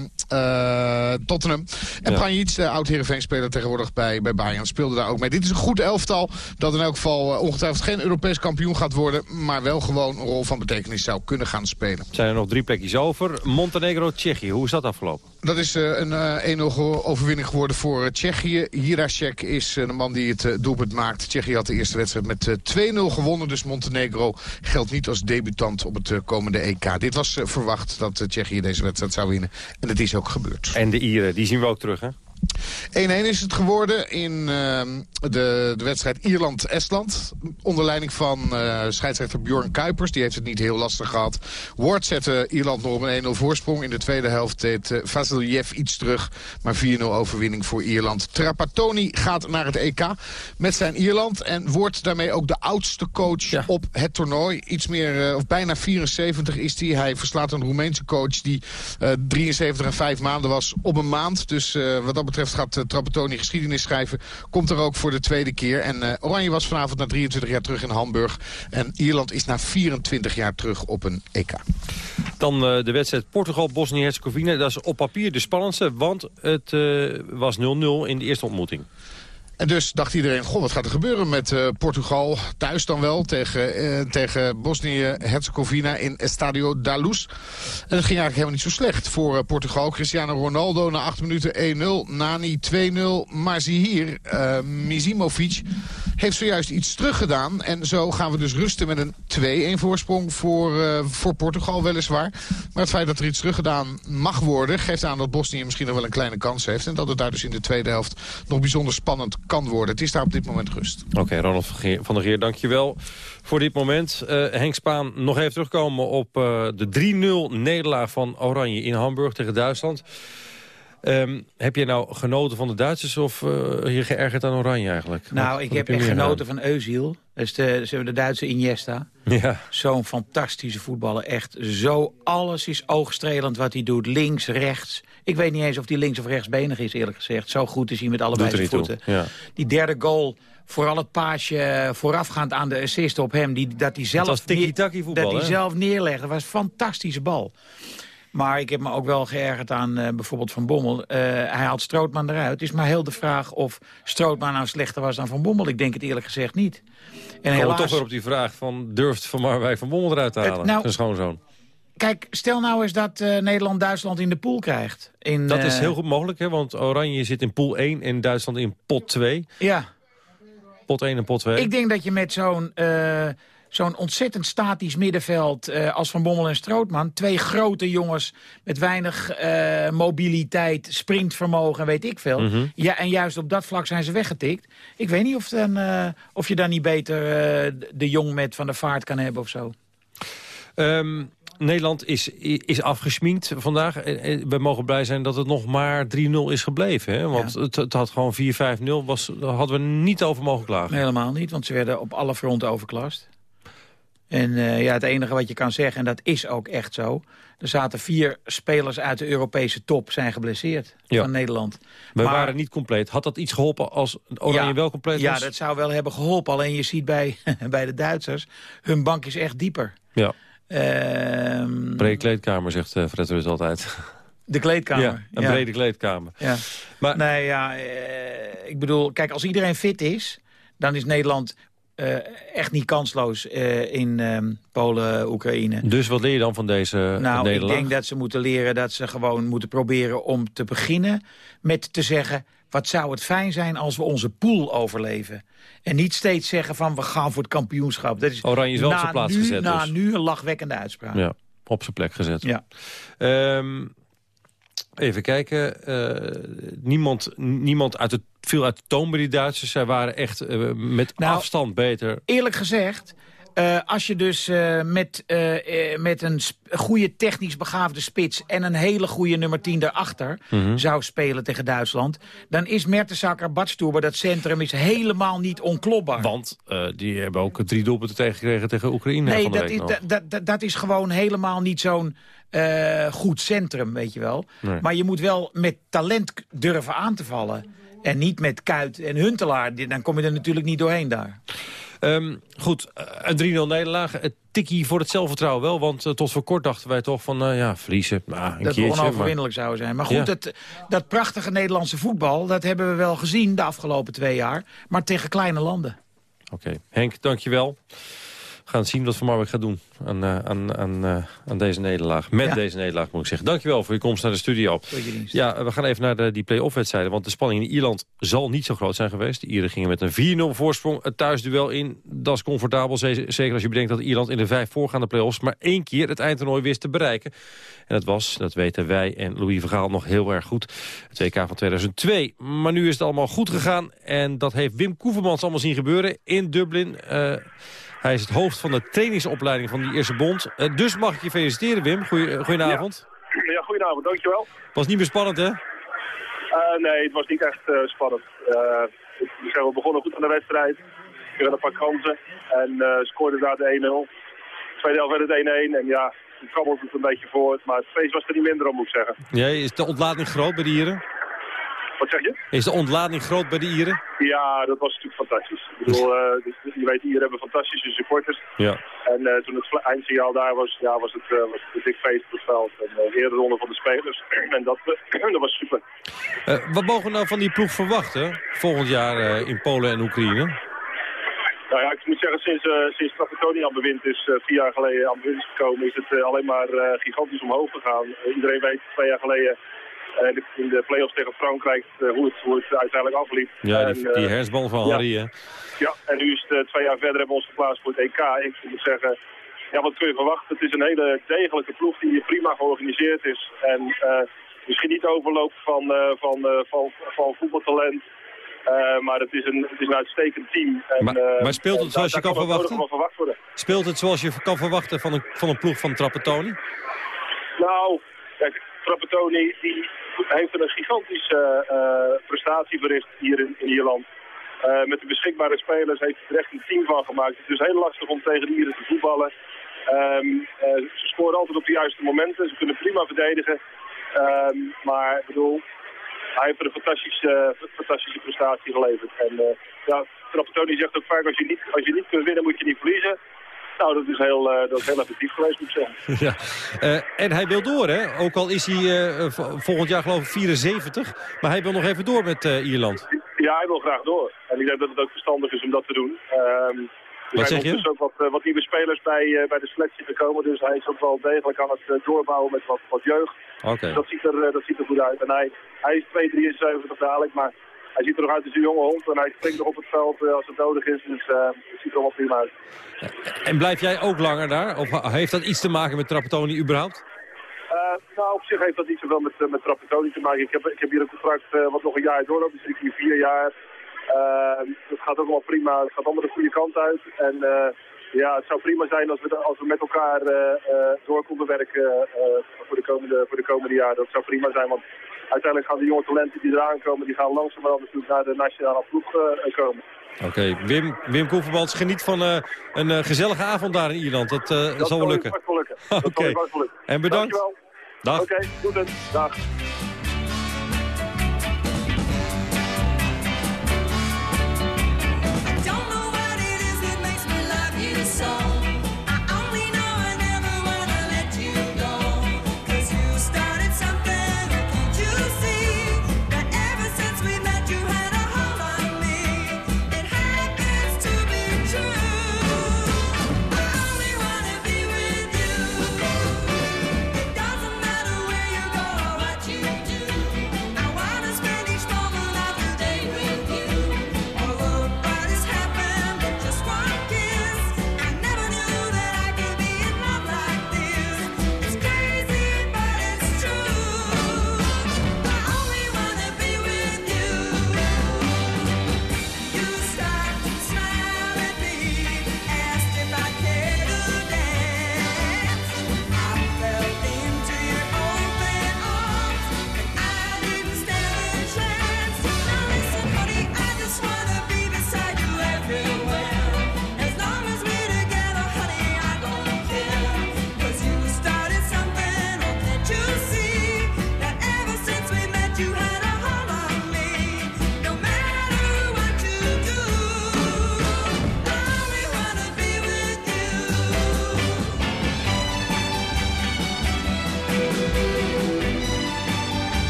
Tottenham. En Ja. Pjanic, de oud-Heerenveen-speler tegenwoordig bij, bij Bayern, speelde daar ook mee. Dit is een goed elftal dat in elk geval eh, ongetwijfeld geen Europees kampioen gaat worden. Maar wel gewoon een rol van betekenis zou kunnen gaan spelen. Zijn er nog drie plekjes over. Montenegro-Tsjechië, hoe is dat afgelopen? Dat is eh, een eh, 1-0 overwinning geworden voor eh, Tsjechië. Jiracek is eh, de man die het eh, doelpunt maakt. Tsjechië had de eerste wedstrijd met eh, 2-0 gewonnen. Dus Montenegro geldt niet als debutant op het eh, komende EK. Dit was eh, verwacht dat eh, Tsjechië deze wedstrijd zou winnen. En dat is ook gebeurd. En de Ieren, die zien we ook terug, hè? 1-1 is het geworden in ehm, de, de wedstrijd Ierland-Estland. Onder leiding van eh, scheidsrechter Bjorn Kuipers. Die heeft het niet heel lastig gehad. Ward zette Ierland nog op een 1-0 voorsprong. In de tweede helft deed uh, Vasiljev iets terug. Maar 4-0 overwinning voor Ierland. Trapattoni gaat naar het EK met zijn Ierland. En wordt daarmee ook de oudste coach op het toernooi. Iets meer, eh, of bijna 74 is hij. Hij verslaat een Roemeense coach die eh, 73 en 5 maanden was op een maand. Dus wat dat betreft gaat uh, Trapattoni geschiedenis schrijven. Komt er ook voor de tweede keer. En uh, Oranje was vanavond na 23 jaar terug in Hamburg. En Ierland is na 24 jaar terug op een EK. Dan uh, de wedstrijd Portugal-Bosnië-Herzegovina. Dat is op papier de spannendste, want het was 0-0 in de eerste ontmoeting. En dus dacht iedereen, goh, wat gaat er gebeuren met uh, Portugal? Thuis dan wel, tegen, uh, tegen Bosnië-Herzegovina in Estadio da Luz. En dat ging eigenlijk helemaal niet zo slecht voor uh, Portugal. Cristiano Ronaldo na 8 minuten 1-0, Nani 2-0. Maar zie hier, Mizimovic heeft zojuist iets teruggedaan. En zo gaan we dus rusten met een 2-1 voorsprong voor, voor Portugal weliswaar. Maar het feit dat er iets teruggedaan mag worden... geeft aan dat Bosnië misschien nog wel een kleine kans heeft. En dat het daar dus in de tweede helft nog bijzonder spannend kan worden. Het is daar op dit moment rust. Oké, Ronald van der Geer, dankjewel voor dit moment. Uh, Henk Spaan, nog even terugkomen op uh, de 3-0 nederlaag van Oranje in Hamburg tegen Duitsland. Um, heb je nou genoten van de Duitsers of uh, je geërgerd aan Oranje eigenlijk? Nou, ik heb echt genoten van Eusiel. Dat is de, de Duitse Iniesta. Ja. Zo'n fantastische voetballer. Echt zo, alles is oogstrelend wat hij doet. Links, rechts. Ik weet niet eens of hij links of rechtsbenig is, eerlijk gezegd. Zo goed is hij met allebei zijn voeten. Ja. Die derde goal, vooral het paasje voorafgaand aan de assist op hem. Die, dat hij zelf, neer, dat hij zelf neerlegde. Dat was een fantastische bal. Maar ik heb me ook wel geërgerd aan uh, bijvoorbeeld Van Bommel. Uh, hij haalt Strootman eruit. Het is maar heel de vraag of Strootman nou slechter was dan Van Bommel. Ik denk het eerlijk gezegd niet. En helaas... toch weer op die vraag van durft Van Marwijk Van Bommel eruit te halen? Het, nou, zijn schoonzoon. Kijk, stel nou eens dat uh, Nederland Duitsland in de pool krijgt. In, dat is heel goed mogelijk, hè? want Oranje zit in pool 1 en Duitsland in pot 2. Ja. Pot 1 en pot 2. Ik denk dat je met zo'n zo'n ontzettend statisch middenveld eh, als Van Bommel en Strootman. Twee grote jongens met weinig eh, mobiliteit, sprintvermogen, weet ik veel. Mhm. ja, en juist op dat vlak zijn ze weggetikt. Ik weet niet of, dan, eh, of je dan niet beter de jong met Van der Vaart kan hebben of zo. Ehm, Nederland is, is afgesminkt vandaag. En- en We mogen blij zijn dat het nog maar 3-0 is gebleven. Hè? Want het, het had gewoon 4-5-0. was- Daar hadden we niet over mogen klagen. Helemaal niet, want ze werden op alle fronten overklast. En eh, ja, het enige wat je kan zeggen, en dat is ook echt zo... er zaten vier spelers uit de Europese top zijn geblesseerd Ja. van Nederland. We Maar- waren niet compleet. Had dat iets geholpen als Oranje Ja, wel compleet Ja, was? dat zou wel hebben geholpen. Alleen je ziet bij, bij de Duitsers, hun bank is echt dieper. Ja, Ehm, brede kleedkamer, zegt eh, Fred Rutte altijd. de kleedkamer. Ja, een brede kleedkamer. Ja. Maar- nee, ja, eh, ik bedoel, kijk, als iedereen fit is, dan is Nederland eh, echt niet kansloos eh, in ehm, Polen, Oekraïne. Dus wat leer je dan van deze Nou, ik denk dat ze moeten leren dat ze gewoon moeten proberen om te beginnen met te zeggen... wat zou het fijn zijn als we onze pool overleven. En niet steeds zeggen van we gaan voor het kampioenschap. Dat is Oranje is wel op na zijn plaats nu, gezet Na dus. nu een lachwekkende uitspraak. Ja, op zijn plek gezet. Ja. Ehm, even kijken. eh, niemand, niemand uit het, viel uit de toon bij die Duitsers. Zij waren echt eh, met Nou, afstand beter. Eerlijk gezegd, eh, als je dus eh, met, met een goede technisch begaafde spits... en een hele goede nummer 10 daarachter Mhm. zou spelen tegen Duitsland... dan is Mertesacker Badstuber, dat centrum, is helemaal niet onklopbaar. Want die hebben ook drie doelpunten tegengekregen tegen Oekraïne Nee, dat is, dat, dat, is gewoon helemaal niet zo'n goed centrum, weet je wel. Nee. Maar je moet wel met talent durven aan te vallen. En niet met Kuit en Huntelaar. Dan kom je er natuurlijk niet doorheen daar. Ehm, goed, eh, een 3-0 nederlaag. Het tikkie voor het zelfvertrouwen wel. Want eh, tot voor kort dachten wij toch van, eh, ja, verliezen. Nou, een dat we keertje. maar- onoverwinnelijk zouden zijn. Maar goed, Ja. dat, dat prachtige Nederlandse voetbal... dat hebben we wel gezien de afgelopen twee jaar. Maar tegen kleine landen. Oké, Henk, dankjewel. We gaan zien wat Van Marwijk gaat doen aan, eh, aan, aan, eh, aan deze nederlaag. Met Ja. deze nederlaag moet ik zeggen. Dankjewel voor je komst naar de studio. Ja, we gaan even naar de, die play-off wedstrijden. Want de spanning in Ierland zal niet zo groot zijn geweest. De Ieren gingen met een 4-0 voorsprong het thuisduel in. Dat is comfortabel, ze- zeker als je bedenkt dat Ierland in de vijf voorgaande play-offs... maar één keer het eindtoernooi wist te bereiken. En dat was, dat weten wij en Louis Vergaal nog heel erg goed, het WK van 2002. Maar nu is het allemaal goed gegaan en dat heeft Wim Koevermans allemaal zien gebeuren in Dublin... Eh, hij is het hoofd van de trainingsopleiding van die eerste bond. Eh, dus mag ik je feliciteren, Wim. Goeie, eh, goedenavond. Ja, goedenavond, dankjewel. Was niet meer spannend, hè? Eh, nee, het was niet echt spannend. We zijn wel begonnen goed aan de wedstrijd. We hadden een paar kansen en scoorden daar de 1-0. Tweede helft werd het 1-1 en ja, het krabbelt het een beetje voort. Maar het feest was er niet minder om, moet ik zeggen. Ja, is de ontlading groot bij de Ieren? Wat zeg je? Is de ontlading groot bij de Ieren? Ja, dat was natuurlijk fantastisch. Ik bedoel, eh, je weet, hier hebben fantastische supporters. Ja. En eh, toen het eindsignaal daar was, ja, was het, eh, was het een dik feest op het veld. En de eerste ronde van de spelers. en dat, dat was super. Wat mogen we nou van die ploeg verwachten volgend jaar in Polen en Oekraïne? Nou ja, ik moet zeggen, sinds, uh, sinds Trapattoni aan bewind is, uh, vier jaar geleden aan bewind is gekomen, is het uh, alleen maar uh, gigantisch omhoog gegaan. iedereen weet twee jaar geleden in de, in de play-offs tegen Frankrijk hoe, het, hoe het uiteindelijk afliep. Ja, die, en, die herfstbal van ja. Harry, hè? Ja, en nu is het twee jaar verder hebben we ons geplaatst voor het EK. Ik moet zeggen, ja, wat kun je verwachten? Het is een hele degelijke ploeg die prima georganiseerd is. En misschien niet overloopt van, van, van, van voetbaltalent. Uh, maar het is, een, het is een uitstekend team. En, maar, uh, maar, speelt het zoals daar, je kan, kan verwachten? Verwacht. Speelt het zoals je kan verwachten van een, van een ploeg van Trapattoni? Nou, kijk, Trapattoni die heeft een gigantische uh, prestatie verricht hier in, in Ierland. Uh, met de beschikbare spelers heeft hij er echt een team van gemaakt. Het is heel lastig om tegen de Ieren te voetballen. Um, ze scoren altijd op de juiste momenten. Ze kunnen prima verdedigen. Um, maar ik bedoel, hij heeft een fantastische, prestatie geleverd. En ja, zegt ook vaak, als je, niet, als je niet kunt winnen, moet je niet verliezen. Nou, dat is heel, uh, dat is heel effectief geweest, moet ik zeggen. Ja. Uh, en hij wil door, hè? Ook al is hij uh, volgend jaar geloof ik 74. Maar hij wil nog even door met Ierland. Ja, hij wil graag door. En ik denk dat het ook verstandig is om dat te doen. Um, er wat zijn zeg je? dus ook wat, wat nieuwe spelers bij, bij de selectie gekomen. Dus hij is ook wel degelijk aan het doorbouwen met wat, wat jeugd. Okay. Dat, ziet er, dat ziet er goed uit. En hij, hij is 2,73 dadelijk, maar hij ziet er nog uit als een jonge hond en hij springt nog op het veld als het nodig is. Dus het ziet er allemaal prima uit. En blijf jij ook langer daar? Of heeft dat iets te maken met Trapattoni überhaupt? nou, op zich heeft dat niet zoveel met, uh, met Trapattoni te maken. Ik heb, ik heb hier een contract wat nog een jaar doorloopt, dus ik hier vier jaar. het gaat ook wel prima, het gaat allemaal de goede kant uit. En ja, het zou prima zijn als we, als we met elkaar door konden werken voor, de komende, voor de komende jaren. Dat zou prima zijn, want uiteindelijk gaan de jonge talenten die eraan komen, die gaan langzamerhand natuurlijk naar de nationale ploeg komen. Oké, Wim, Wim Koevermans, geniet van uh, een uh, gezellige avond daar in Ierland. Dat, uh, dat zal wel lukken. Oké, okay. en bedankt. Dankjewel. Dag. Oké, okay, goed. Dag.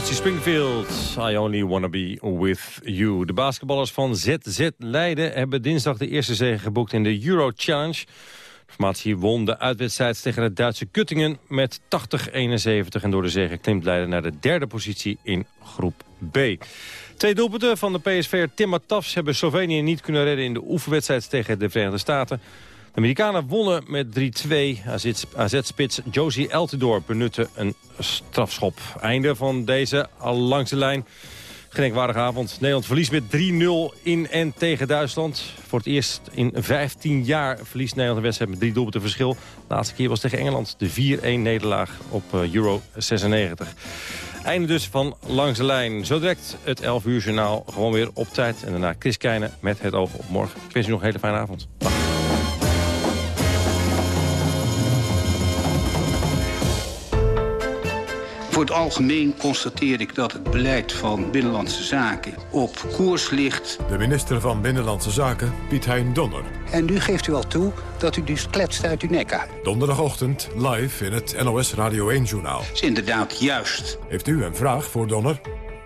Dusty Springfield, I Only Wanna Be With You. De basketballers van ZZ Leiden hebben dinsdag de eerste zege geboekt in de Euro Challenge. De formatie won de uitwedstrijd tegen het Duitse Kuttingen met 80-71. En door de zege klimt Leiden naar de derde positie in groep B. Twee doelpunten van de PSV Tim Tafs hebben Slovenië niet kunnen redden in de oefenwedstrijd tegen de Verenigde Staten. De Amerikanen wonnen met 3-2. AZ-spits Josie Eltidoor benutte een strafschop. Einde van deze langs de lijn. Gedenkwaardige avond. Nederland verliest met 3-0 in en tegen Duitsland. Voor het eerst in 15 jaar verliest Nederland een wedstrijd met drie doelpunten verschil. De laatste keer was tegen Engeland de 4-1 nederlaag op eh, Euro 96. Einde dus van Langs de Lijn. Zo direct het 11 uur journaal gewoon weer op tijd. En daarna Chris Keijnen met het oog op morgen. Ik wens u nog een hele fijne avond. Dag. Voor het algemeen constateer ik dat het beleid van Binnenlandse Zaken op koers ligt. De minister van Binnenlandse Zaken, Piet Hein Donner. En nu geeft u al toe dat u dus kletst uit uw nek uit. Donderdagochtend live in het NOS Radio 1-journaal. is inderdaad juist. Heeft u een vraag voor Donner?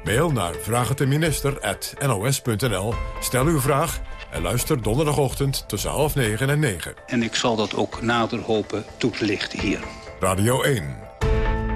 Mail naar vraagteminister.nos.nl. Stel uw vraag en luister donderdagochtend tussen half negen en negen. En ik zal dat ook nader hopen toe te lichten hier. Radio 1.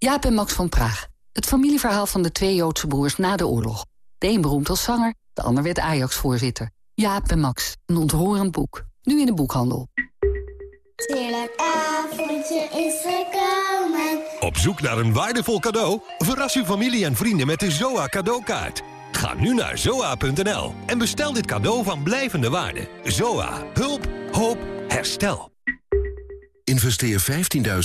Jaap en Max van Praag. Het familieverhaal van de twee Joodse broers na de oorlog. De een beroemd als zanger, de ander werd Ajax-voorzitter. Jaap en Max, een ontroerend boek. Nu in de boekhandel. Heerlijk avondje is gekomen. Op zoek naar een waardevol cadeau? Verras uw familie en vrienden met de ZOA cadeaukaart. Ga nu naar zoa.nl en bestel dit cadeau van blijvende waarde. ZOA. Hulp. Hoop. Herstel. Investeer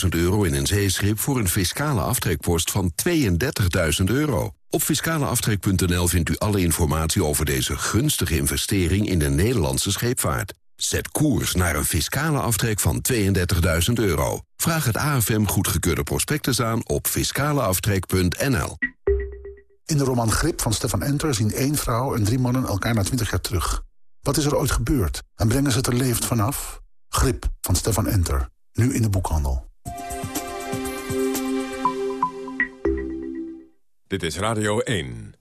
15.000 euro in een zeeschip voor een fiscale aftrekpost van 32.000 euro. Op fiscaleaftrek.nl vindt u alle informatie over deze gunstige investering in de Nederlandse scheepvaart. Zet koers naar een fiscale aftrek van 32.000 euro. Vraag het AFM goedgekeurde prospectus aan op fiscaleaftrek.nl. In de roman Grip van Stefan Enter zien één vrouw en drie mannen elkaar na 20 jaar terug. Wat is er ooit gebeurd en brengen ze het er levend vanaf? Grip van Stefan Enter. Nu in de boekhandel. Dit is Radio 1.